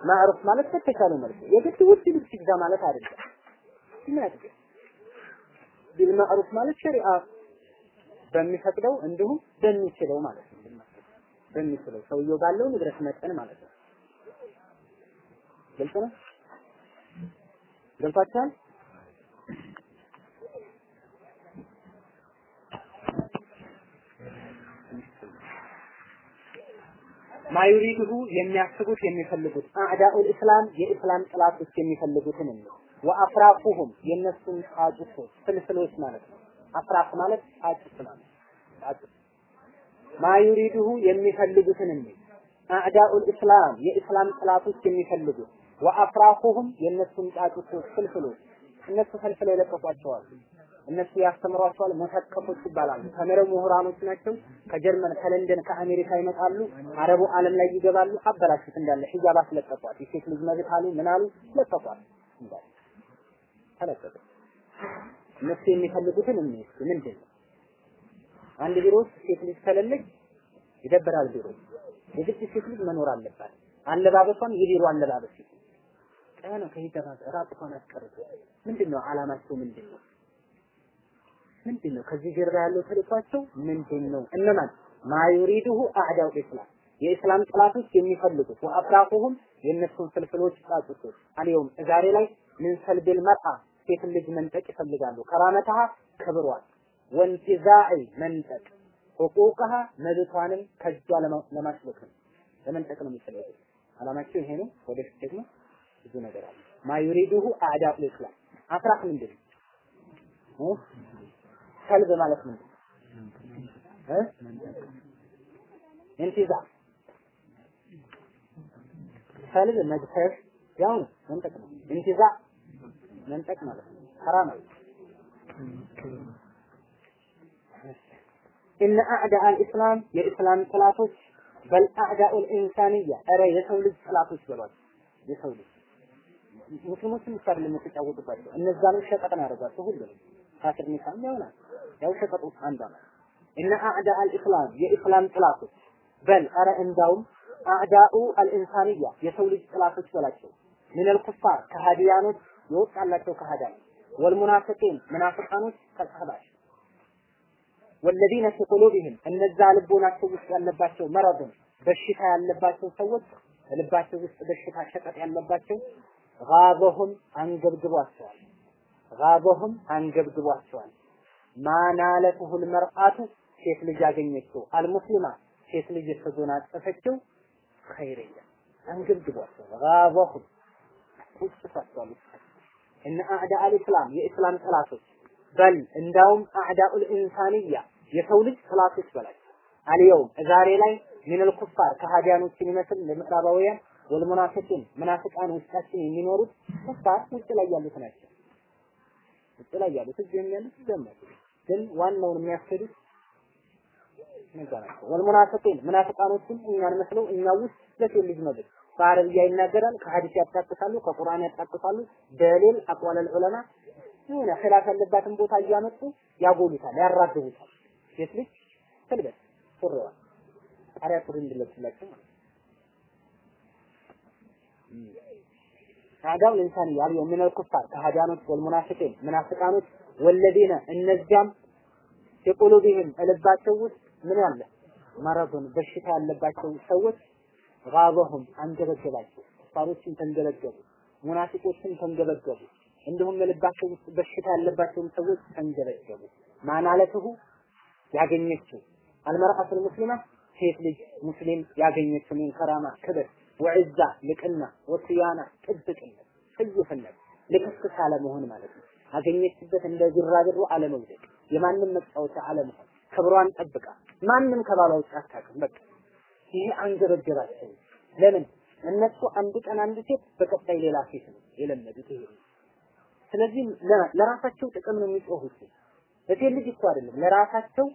ማዕሩፍ ማለት በተቻለው መልኩ የግድ ውድ ልብስ ይግዛ ማለት አይደለም። ይናድግ ቢልማዕሩፍ ማለት ሸሪዓ በሚፈቅደው እንዲሁም በሚችለው ማለት ነው። በሚችለው ሰውየው ባለው ንብረት መጠን ማለት ነው። ግልጽ ነው። ገብቷችኋል? ማዩሪድሁ የሚያስቡት የሚፈልጉት አዕዳኡል እስላም የእስላም ጥላቶች የሚፈልጉትን ነው። ወአፍራፉሁም የእነሱን ጫጩቶች ፍልፍሎች ማለት ነው። አፍራፍ ማለት ጫጩት ማለት ጫጩት ማዩሪድሁ የሚፈልጉትን ነው። አዕዳኡል እስላም የእስላም ጥላቶች የሚፈልጉት ወአፍራፉሁም የእነሱን ጫጩቶች ፍልፍሎች እነሱ ፈልፍለው የለቀቋቸዋል። እነሱ ያስተምሯቸዋል። ሙተቀፎች ይባላሉ። ተምረው ምሁራኖች ናቸው። ከጀርመን፣ ከለንደን፣ ከአሜሪካ ይመጣሉ። አረቡ ዓለም ላይ ይገባሉ። አበላሹት እንዳለ ሂጃብ አስለቀቋት። የሴት ልጅ መብት አሉ ምን አሉ ለቀቋት እንዳለ ተለቀቀ። እነሱ የሚፈልጉትን እንስት ምንድን ነው? አንድ ቢሮ ውስጥ ሴት ልጅ ከሌለች ይደብራል። ቢሮ የግድ ሴት ልጅ መኖር አለባት። አለባበሷም የቢሮ አለባበስ ይሁን ቀን ከሂጃብ ራቁቷን አስቀርቶ ምንድን ነው አላማቸው? ምንድን ነው ምንድን ነው ከዚህ ጀርባ ያለው ተልኳቸው ምንድን ነው? እነማን ማዩሪዱሁ አዕዳው ኢስላም የኢስላም ጥላቶች የሚፈልጉት ወአፍራፉሁም የእነሱን ፍልፍሎች ጫጩቶች አልየውም ዛሬ ላይ ምን ሰልብል መርአ ሴት ልጅ መንጠቅ ይፈልጋሉ። ከራመታሃ ክብሯን ወንቲዛዒ መንጠቅ ሁቁቅሃ መብቷንም ከእጇ ለማስለቅ ነው ለመንጠቅ ነው የሚፈልጉት። አላማቸው ይሄ ነው። ወደፊት ደግሞ ብዙ ነገር አለ። ማዩሪዱሁ አዕዳው ኢስላም አፍራፍ ምንድን ነው? ከልብ ማለት ምንድን እ ኢንቲዛ ከልብ መግፈፍ ያው ነው መንጠቅ ነው። ኢንቲዛ መንጠቅ ማለት ነው። ሐራም ነው። አልኢስላም የኢስላም ጥላቶች በል አዕዳኡ ልኢንሳንያ ኧረ የሰው ልጅ ጥላቶች በሏቸው። የሰው ልጅ ሙስሊሞችን ብቻ አይደለም የተጫወቱባቸው እነዛንም ሸቀጥ ነው ያደረጓቸው ሁሉንም ካፊር ኒሳም ይሆናል ያው ሸቀጡ አንዷ ነው። እነ አዕዳ አልኢስላም የኢስላም ጥላቶች በል ኧረ እንዳውም አዕዳኡ አልኢንሳንያ የሰው ልጅ ጥላቶች በላቸው። ሚነል ኩፋር ከሃዲያኖች የወጣላቸው ከሃዲያን ወልሙናፊቂን ሙናፊቃኖች ከሰህባሽ ወለዚነ ፊ ቁሉቢሂም እነዛ ልቦናቸው ውስጥ ያለባቸው መረዱን በሽታ ያለባቸው ሰዎች ልባቸው ውስጥ በሽታ ሸቀጥ ያለባቸው ጋበሁም አንገብግቧቸዋል። ጋበሁም አንገብግቧቸዋል ማናለቱሁል መርአቱ ሴት ልጅ ያገኘችው አልሙስሊማ ሴት ልጅ የተጎናጸፈችው ኸይር የለም። አንገብግቧቸዋል ጋበሁም ቁጥጥፋቸዋል እነ አዕዳ አልእስላም የእስላም ጠላቶች በል እንዳውም አዕዳኡል ኢንሳንያ የሰው ልጅ ጠላቶች በላቸው። አልየውም ዛሬ ላይ ሚነል ኩፋር ከሃዲያኖችን ይመስል ለምዕራባውያን ወልሙናፊቂን ምናፍቃን ውስጣችን የሚኖሩት ኩፋር ውጭ ላይ ያሉት ናቸው። ውጭ ላይ ያሉት እዚህም ያሉት ያሉት ግን ዋናውን የሚያስኬዱት እነዛ ናቸው። ወልሙናፊቂን ምናፍቃኖችን እኛን መስለው እኛ ውስጥ ለሴት ልጅ መብት በአረብያ ይናገራል፣ ከሐዲስ ያጣቅሳሉ፣ ከቁርአን ያጣቅሳሉ። ደሊል አቅዋለል ዑለማ የሆነ ኺላፍ ያለባትን ቦታ እያመጡ ያጎሉታል፣ ያራግቡታል። ሴት ልጅ ትልበስ ሱሪዋን ጣሪያ ሱሪ እንድለብስላቸው ማለት አዳው ኢንሳን ያሉ የሚነል ኩፋር ከሃዲያኖች ወልሙናፊቂን ምናፍቃኖች ወለዲነ እነዚያም የቁሉቢህም እልባቸው ውስጥ ምን ያለ መረዱን በሽታ ያለባቸው ሰዎች ጋበሁም አንገበገባቸው። ኩፋሮችን ተንገበገቡ ሙናፊቆችን ተንገበገቡ። እንዲሁም ልባቸው ውስጥ በሽታ ያለባቸውን ሰዎች ተንገበገቡ። ማናለትሁ ያገኘችው አልመርአቱል ሙስሊማ ሴት ልጅ ሙስሊም ያገኘችው ምን ከራማ ክብር ወዕዛ ልቅና ወስያና ጥብቅነት ህይፍነት ልክስክስ አለመሆን ማለት ነው። አገኘችበት እንደ ቢራቢሮ አለመውደቅ፣ የማንም መጫወቻ አለመሆን፣ ክብሯን ጠብቃ ማንም ከባሏ ውጭ አታውቅም። በቃ ይሄ አንገበገባቸው። ለምን እነሱ አንድ ቀን አንድ ሴት በቀጣይ ሌላ ሴት ነው የለመዱት ይሄ ስለዚህ ለራሳቸው ጥቅም ነው የሚጮሁት። ለሴት ልጅ እኮ አይደለም ለራሳቸው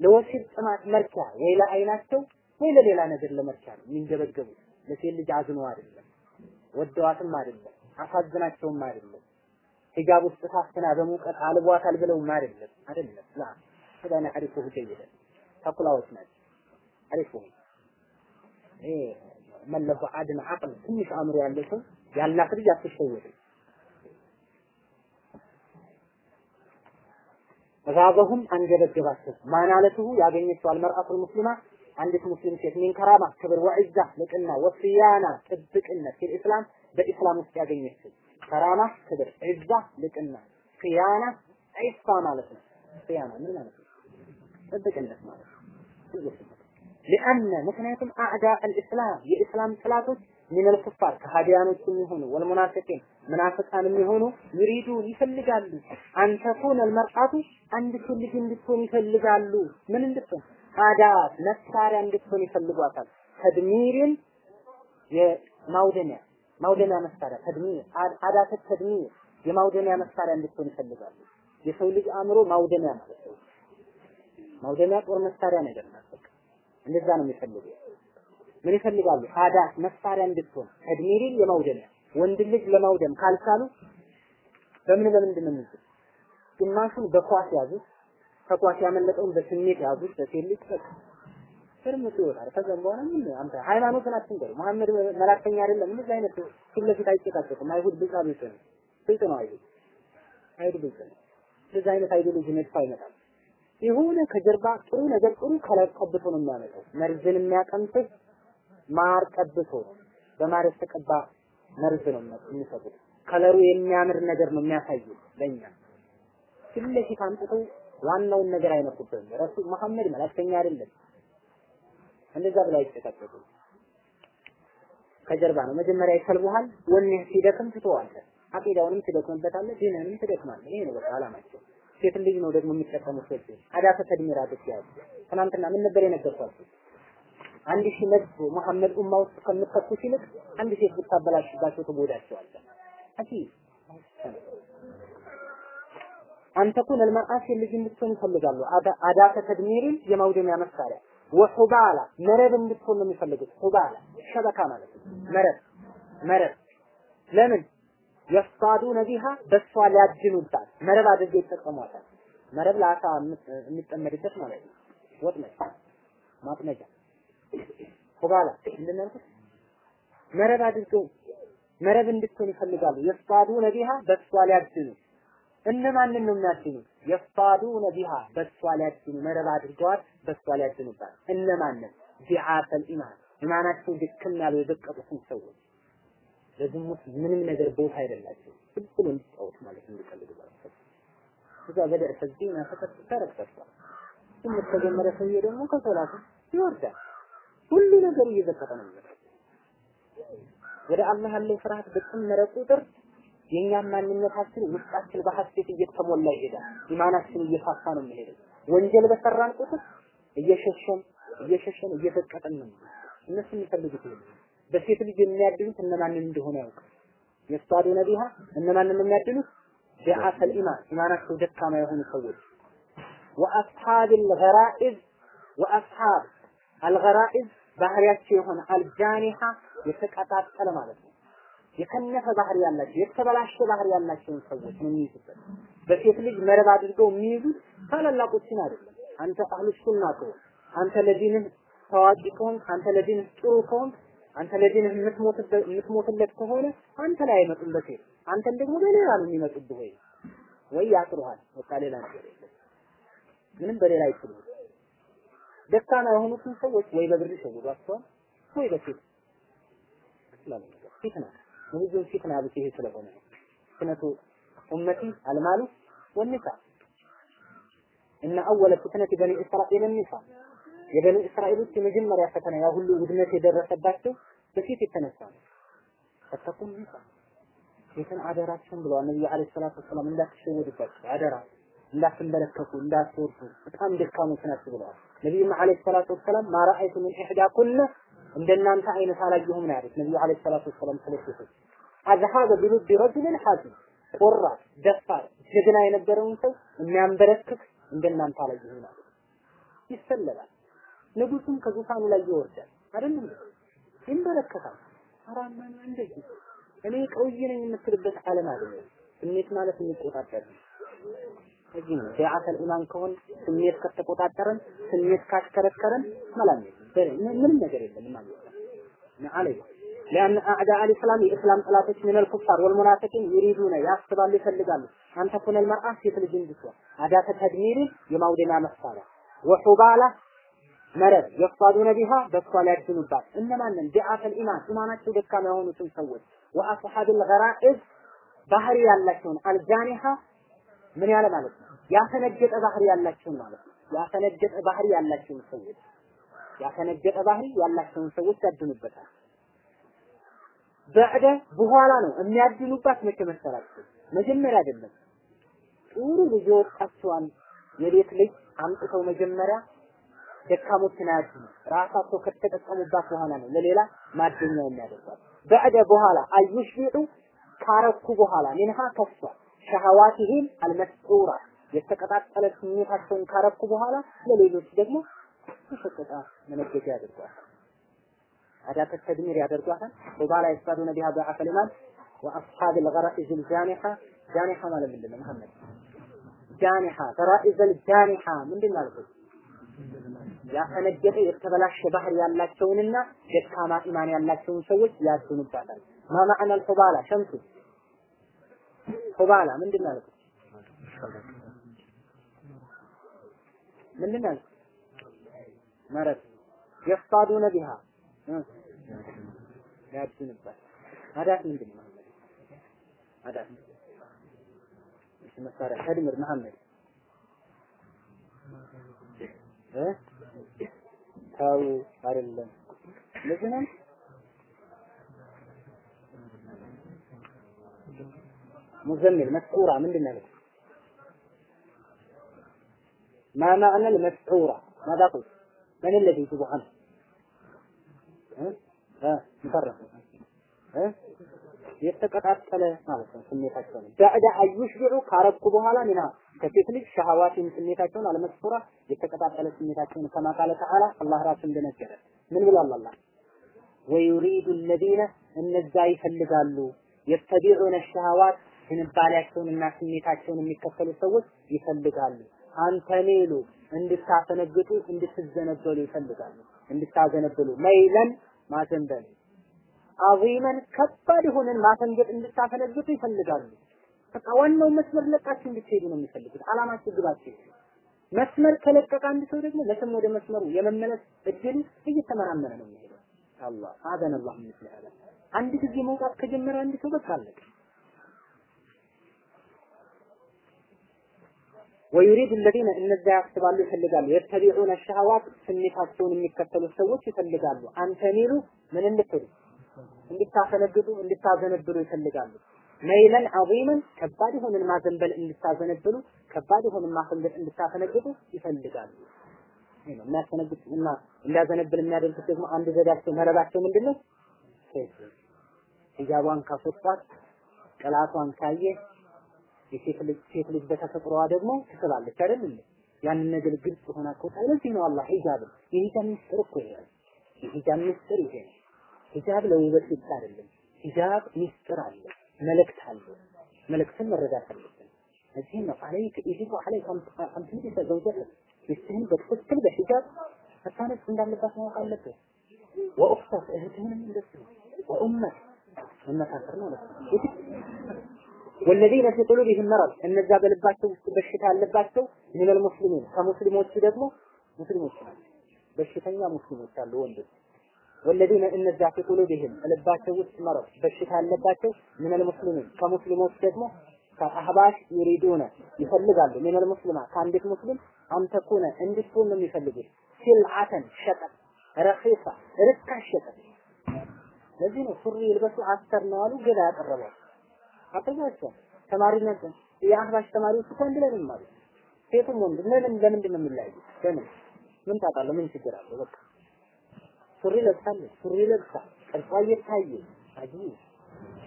ለወሲብ ጥማት መርኪያ ወይ ለአይናቸው ወይ ለሌላ ነገር ለመርኪያ ነው የሚንገበገቡት። ለሴት ልጅ አዝነው አይደለም፣ ወደዋትም አይደለም፣ አሳዝናቸውም አይደለም፣ ሂጃብ ውስጥ ታፍና በሙቀት አልቧታል ብለውም አይደለም አይደለም። ላ ከዳነ አሪፉ ጀይደ ተኩላዎች ናቸው። አሪፉ ይሄ መለሁ አድነ አቅል ትንሽ አእምሮ ያለው ሰው ያላት ልጅ አትሸወድም። ጋበሁም አንገበገባቸው ማናለትሁ ያገኘችው አልመርአቱል ሙስሊማ አንዲት ሙስሊም ሴት ሚን ከራማ ክብር ወዕዛ ልቅና ወስያና ጥብቅነት ፊል ኢስላም በኢስላም ውስጥ ያገኘችው ከራማ ክብር ዕዛ ልቅና ስያና ዒፋ ማለት ነው። ስያና ምን ማለት ነው? ጥብቅነት ማለት ነው። ሊአነ ምክንያቱም አዕዳ አልኢስላም የኢስላም ጥላቶች ሚነል ኩፋር ከሃዲያኖች የሚሆኑ ወልሙናፊቂን ምናፍቃን የሚሆኑ ይሪዱ ይፈልጋሉ አንተኩን አልመርአቱ አንድ ሴት ልጅ እንድትሆን ይፈልጋሉ ምን እንድትሆን አዳት መሳሪያ እንድትሆን ይፈልጓታል ተድሚርን የማውደሚያ ማውደሚያ መሳሪያ ተድሚር አዳተ ተድሚር የማውደሚያ መሳሪያ እንድትሆን ይፈልጋሉ የሰው ልጅ አእምሮ ማውደሚያ ማለት ነው ማውደሚያ ጦር መሳሪያ ነገር ናት እንደዛ ነው የሚፈልጉ ምን ይፈልጋሉ? أداة መሳሪያ እንድትሆን تدمير የማውደሚያ ወንድ ልጅ ለማውደም ካልቻሉ በምን በምንድን ነው የሚይዙት? ግማሹን በኳስ ያዙት፣ ከኳስ ያመለጠውን በስሜት ያዙት። በሴት ልጅ በቃ ትርምስ ይወጣል። ከዛም በኋላ ምን አንተ ሃይማኖትን አትንገሩ። መሐመድ መላክተኛ አይደለም። እንደዚህ አይነት ፊት ለፊት አይጨቃጨቁም። አይሁድ ብልጣ ብልጥ ነው። ብልጥ ነው አይሁድ አይሁድ ብልጥ ነው። እንደዚህ አይነት ideology ነድፎ አይመጣም። የሆነ ከጀርባ ጥሩ ነገር ጥሩ color ቀብቶ ነው የሚያመጣው። መርዝን የሚያቀምጥህ ማር ቀብቶ በማር የተቀባ መርዝ ነው የሚሰጡት። ከለሩ የሚያምር ነገር ነው የሚያሳዩ ለኛ ፊት ለፊት አምጥተው ዋናውን ነገር አይነኩብህም። ረሱል መሐመድ መላክተኛ አይደለም። እንደዛ ብላ አይጨቃጨቁ። ከጀርባ ነው መጀመሪያ ይሰልቡሃል። ወኔህ ሲደክም ትተዋለህ። አቂዳውንም ትደክምበታለህ፣ ዲንህንም ትደክማለህ። ይሄ ነው በቃ አላማቸው። ሴት ልጅ ነው ደግሞ የሚጠቀሙት ሰዎች አዳፈ ተድሚራ ያሉ ትናንትና ምን ነበር የነገርኳችሁ? አንድ ሺህ ነፍስ መሐመድ ኡማ ውስጥ ከምትከቱት ይልቅ አንድ ሴት ብታበላሽባቸው ትጎዳቸዋለህ። አኪ አንተኩን አልመርአት ልጅ እንድትሆን ይፈልጋሉ። አዳተ ተድሚርን የማውደሚያ መሳሪያ ወሑባላ መረብ እንድትሆን ነው የሚፈልጉት። ሑባላ ሸበካ ማለት ነው። መረብ መረብ ለምን የስታዱነ ቢሃ በሷ ሊያድኑባት መረብ አድርገው ይጠቀሟታል። መረብ ለአሳ የሚጠመድበት ማለት ነው። ወጥመድ ማጥመጃ ሑባላ ምንድን? መረብ አድርገው መረብ እንድትሆን ይፈልጋሉ። የስታዱነ ቢሃ በሷ ሊያድኑ እነማንን ነው የሚያድኑት? የፋዱነ ቢሃ በሷ ሊያድኑ መረብ አድርገዋል፣ በሷ ሊያድኑባት። እነማንን? ቢዓተል ኢማን ኢማናቸው ድክም ያሉ የደቀቁትን ሰዎች ለዝሙት ምንም ነገር ቦታ አይደላቸው ብሎ እንዲጫወት ማለት እንዲቀልዱ ማለት እዛ በደ ፈዚና ፈቀጥ ተረፈቷል ዝሙት ከጀመረ ሰውዬ ደግሞ ከሶላቱ ይወርዳል። ሁሉ ነገሩ እየዘቀጠ ነው ወደ አላህ ያለው ፍርሃት በጨመረ ቁጥር የእኛም ማንነታችን ውስጣችን በሐሴት እየተሞላ ይሄዳል። ኢማናችን እየፋፋ ነው የሚሄደው። ወንጀል በሰራን ቁጥር እየሸሸን እየሸሸን እየዘቀጠን ነው። እነሱ የሚፈልጉት ይሄ በሴት ልጅ የሚያድኑት እነማንን እንደሆነ ያውቅ የስታዱ ነቢሃ እነማንን የሚያድኑት? ቢዓሰል ኢማን ኢማናቸው ደካማ የሆኑ ሰዎች ወአስሓብ አልገራኢዝ ወአስሓብ አልገራኢዝ ባህሪያቸው የሆነ አልጃኒሃ የተቀጣጠለ ማለት ነው። የከነፈ ባህሪ ያላቸው የተበላሸ ባህሪ ያላቸውን ሰዎች ነው የሚይዙበት። በሴት ልጅ መረብ አድርገው የሚይዙት ታላላቆችን አይደለም። አንተ አህሉ ሱና አንተ ለዲንህ ታዋቂ ከሆን አንተ ለዲንህ ጥሩ ከሆን አንተ ለዲንህ የምትሞትለት ከሆነ አንተ ላይ አይመጡም በሴት አንተን ደግሞ በሌላ ነው የሚመጡብህ ወይ ወይ ያጥሩሃል። በቃ ሌላ ነገር ምንም በሌላ አይችሉም። ደካማ የሆኑትን ሰዎች ወይ በብር ይሸውዷቸዋል ወይ በሴት ፊትና ብዙውን ፊትና ያሉት ይሄ ስለሆነ ነው። ኡመቲ አልማሉ ወኒሳ እነ አወለ ፊትነት በኒ እስራኤል ኒሳ የበኒ እስራኤሎች የመጀመሪያ ፈተና ያ ሁሉ ውድመት የደረሰባቸው በፊት የተነሳ ነው። ፈተቁን ኒሳ ሴትን አደራችሁን ብለዋል ነብዩ አለይሂ ሰላቱ ወሰላም እንዳትሸወዱባቸው አደራ እንዳትንበረከኩ እንዳትወርዱ በጣም ደካሞች ናቸው ብለዋል። ነብዩ አለይሂ ሰላቱ ወሰላም ማራአይቱ ምን ኩነ እንደናንተ አይነት አላየሁም ነው ያሉት ነብዩ አለይሂ ሰላቱ ወሰላም ስለ ሴቶች አዝሃበ ረጁልን ሐኪም ቆራጥ ደፋር ጀግና የነበረውን ሰው የሚያንበረክክ እንደናንተ አላየሁም ነው ይሰለላል። ንጉሱም ከዙፋኑ ላይ ይወርዳል። አይደለም? ይንበረከካል። አራማ እንደዚህ እኔ ቀውዬ ነኝ የምትልበት ዓለም አይደለም። ስሜት ማለት የሚቆጣጠር ነው። ቢዓተል ኢማን ከሆን ስሜት ከተቆጣጠረን ስሜት ካሽከረከረን መላም ምንም ነገር የለም እና አለይኩም لأن أعداء الإسلام الإسلام طلاتك من الكفار والمنافقين يريدون يحسبال يفلقالو أن تكون المرأة ሴት ልጅ እንድትሆን። አዳተ ተድሚር የማውደና መሳሪያ። ወሑባላ መረብ የፍሳዱነ ቢሃ በሷ ሊያድኑባት እነማንን ቢአተል ኢማን ኢማናቸው ደካማ የሆኑትን ሰዎች። ወአስሓብል ገራኢዝ ባህሪ ያላቸውን። አልጃኒሃ ምን ያለ ማለት ነው? ያፈነገጠ ባህሪ ያላቸውን ማለት ነው። ያፈነገጠ ባህሪ ያላቸውን ሰዎች። ያፈነገጠ ባህሪ ያላቸውን ሰዎች ያድኑበታል። በዕደ በኋላ ነው የሚያድኑባት መቼ መሰላችሁ? መጀመሪያ አይደለም። ጥሩ ልጅ የወጣችዋን የቤት ልጅ አምጥተው መጀመሪያ ደካሞችን አያድኑ ራሳቸው ከተጠቀሙባት በኋላ ነው ለሌላ ማደኛ የሚያደርጓት። በዕደ በኋላ አዩሽቢዑ ካረኩ በኋላ ሚንሃ ከሷ ሸሃዋቲሂም አልመስዑራ የተቀጣጠለ ስሜታቸውን ካረኩ በኋላ ለሌሎች ደግሞ ተፈቀጣ መነገጃ ያደርጓታል። አዳ ተተድሚር ያደርጓታል። ወባላ ይስፋዱነ ቢሃ ዱዓ ከሊማት ወአስሓብ ልገራኢዝል ጃኒሓ ጃኒሓ ማለት ምንድን ነው መሐመድ? ጃኒሓ ገራኢዘል ጃኒሓ ምንድን ማለት ነው? ያፈነገጠ የተበላሸ ባህር ያላቸውንና ደካማ ኢማን ያላቸውን ሰዎች ያዝኑባታል። ማማዕነል ሁባላ ሸምሱ ሁባላ ምንድን ማለት ነው? ምንድን ማለት ነው? መረብ የፍታዱነ ቢሃ ያድኑባት። አዳት ምንድን ነው? አዳት እሺ መሳሪያ ተድምር መሐመድ እ ተው አይደለም ለዚህ ነው ሙዘሚል መስዑራ ምንድን ነው ما معنى المسعورة ماذا قلت من الذي يجيب عنه ها ها مفرق ها የተቀጣጠለ ማለት ነው ስሜታቸውን ባዕደ አዩሽቢዑ ካረኩ በኋላ ሚና ከሴት ልጅ ሸሃዋትን ስሜታቸውን አለመስፉራ የተቀጣጠለ ስሜታቸውን ከማ ቃለ ተዓላ አላህ ራሱ እንደነገረ ምን ብሏል አላህ ወዩሪዱ الذين እነዛ ይፈልጋሉ የተቢዑነ ሸሃዋት ዝንባሌያቸውንና ስሜታቸውን የሚከተሉ ሰዎች ይፈልጋሉ አንተ ሜሉ እንድታፈነግጡ እንድትዘነበሉ ይፈልጋሉ እንድታዘነበሉ መይለን ማዘንበል አዚመን ከባድ የሆነን ማፈንገጥ እንድታፈነግጡ ይፈልጋሉ በቃ ዋናው መስመር ለቃችሁ እንድትሄዱ ነው የሚፈልጉት። አላማችሁ ግባችሁ መስመር ከለቀቀ አንድ ሰው ደግሞ ለስም ወደ መስመሩ የመመለስ እድሉ እየተመናመነ ነው የሚሄደው። አላህ አዘን አላህ ሀዛ አንድ ጊዜ መውጣት ከጀመረ አንድ ሰው በቃ አለቀ። ወዩሪድ الذين እነዛ ያስባሉ ይፈልጋሉ የተቢዑነ ሸሃዋት ስሜታቸውን የሚከተሉ ሰዎች ይፈልጋሉ አንተ ሚሉ ምን እንድትሉ እንድታፈነግጡ እንድታዘነብሉ ይፈልጋሉ መይለን ዐዚመን ከባድ የሆነን ማዘንበል እንድታዘነብሉ ከባድ የሆነን ማፈንገጥ እንድታፈነግጡ ይፈልጋሉ ይሄ ነው የሚያፈነግጥ እና እንዲያዘነብል የሚያደርጉት ደግሞ አንድ ዘዴያቸው መረባቸው ምንድን ነው ሴት ሂጃቧን ካስወጣት ቅላቷን ካየ የሴት ልጅ ሴት ልጅ በተፈጥሮዋ ደግሞ ትስባለች አይደል? እንዴ? ያንን ነገር ግልጽ ሆና ከወጣ ለዚህ ነው አላህ ሂጃብ። የሂጃብ ምስጢር እኮ ይሄ ነው። የሂጃብ ምስጢር ይሄ ነው። ሂጃብ ለውበት ብቻ አይደለም። ሂጃብ ምስጢር አለ መልእክት አለ። መልእክትን መረዳት አለብን። እዚህ ነው አለይክ ይጅቡ አለይክ አምትምት ዘውጀት ሚስትህን በትክክል በሂጃብ መታነጽ እንዳለባት ማወቅ አለብህ። ወኡክተት እህትህንም እንደሱ ወኡመት መመካከር ማለት ነው ወለዚነ ፊ ቁሉቢሂም መረድ እነዛ በልባቸው ውስጥ በሽታ ያለባቸው ሚነል ሙስሊሚን። ከሙስሊሞቹ ደግሞ ሙስሊሞች ናቸው። በሽተኛ ሙስሊሞች አሉ ወንዶች። ወለዚነ እነዛ ፊ ቁሉቢሂም ልባቸው ውስጥ መረድ በሽታ ያለባቸው ሚነል ሙስሊሚን ከሙስሊሞች ደግሞ ከአህባሽ ዩሪዱነ ይፈልጋሉ ሚነል ሙስሊማ ከአንዲት ሙስሊም አንተኩነ እንድትሆን ነው የሚፈልጉት ሲልዓተን ሸቀጥ ረኺሳ ርካሽ ሸቀጥ ለዚህ ነው ሱሪ ይልበሱ አስር ነው አሉ አጥቷቸው ተማሪነት የአህባሽ ተማሪዎች እኮ አንድ ላይ ነው የሚማሩት። ሴቱም ወንድ ለምን ለምንድን ነው የሚለያዩት? ለምን ምን ታውቃለህ? ምን ችግር አለው? በቃ ሱሪ ለብሳለች፣ ሱሪ ለብሳ ቅርጿ እየታየ አጂ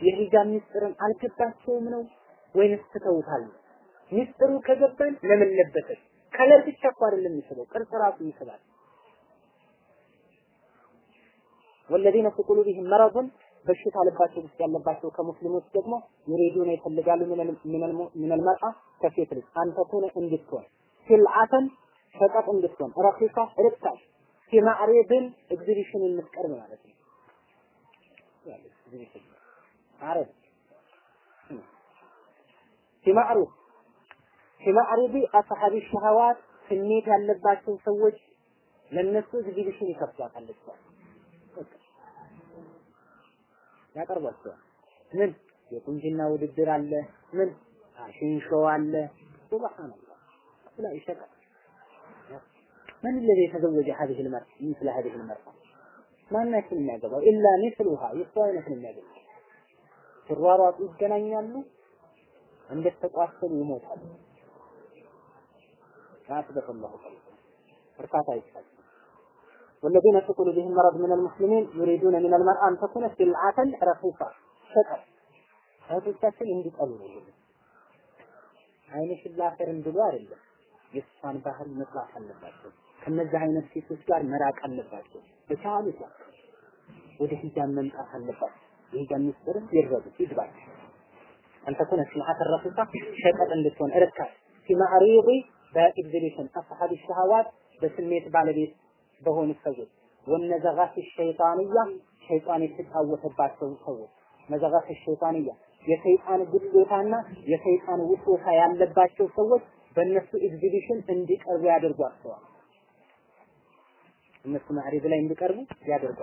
የሂጃብ ሚስጥርን አልገባቸውም ነው ወይንስ ትተውታል? ሚስጥሩ ከገባን ለምን ለበሰች? ከለር ብቻ እኮ አይደለም የሚስበው፣ ቅርጽ ራሱ ይስባል። والذين في قلوبهم مرض በሽታ ልባቸው ውስጥ ያለባቸው ከሙስሊሞች ደግሞ يريدون ይፈልጋሉ من المرأة ከሴት ልጅ أن تكون እንድትሆን سلعة ሸቀጥ እንድትሆን رخيصة ርካሽ في معرض ኤግዚቢሽን የምትቀርብ ማለት ነው። አረብ في معرض في معرض أصحاب الشهوات ስሜት ያለባቸው ሰዎች ለነሱ ኤግዚቢሽን ይከፍቷታል እሷ ያቀርባቸዋል። ምን የቁንጅና ውድድር አለ፣ ምን አሽንሾ አለ። ሱብሃንአላህ لا شك من الذي يتزوج هذه المرأة مثل هذه المرأة ما الناس የሚያገባው إلا مثلها የሷ አይነት ነው የሚያገባው ሲሯሯጡ ይገናኛሉ እንደተቋሰሉ ይሞታሉ ያስበቅ الله እርካታ ይቻላል والذين في قلوبهم مرض من المسلمين يريدون من المرأة أن تكون سلعة رخيصة. شكر እህቶቻችን እንዲጠሉ ነው አይንሽ ላፈር እንድሉ አይደለም የእሷን ባህል መጥላት አለባቸው ከነዚህ አይነት ሴቶች ጋር መራቅ አለባቸው በቻሉ ወደ ሂጃብ መምጣት አለባቸው የሂጃብ ሚስጥርን ይረዱት ይግባቸው አንተኩነ ስልዓት ረሱሳ ሸቀጥ እንድትሆን እርካት ፊ ማዕሪዲ በኢግዚቢሽን አስሓቢ ሸሃዋት በስሜት ባለቤት በሆኑ ሰዎች ونزغات شيطانية ሸይጣን የተጫወተባቸው ሰዎች نزغات شيطانية የሰይጣን ጉትጎታና የሰይጣን ውስወሳ ያለባቸው ሰዎች በእነሱ ኤግዚቢሽን እንዲቀርቡ ያደርጓቸዋል። እነሱ معرض ላይ እንዲቀርቡ ያደርጓል።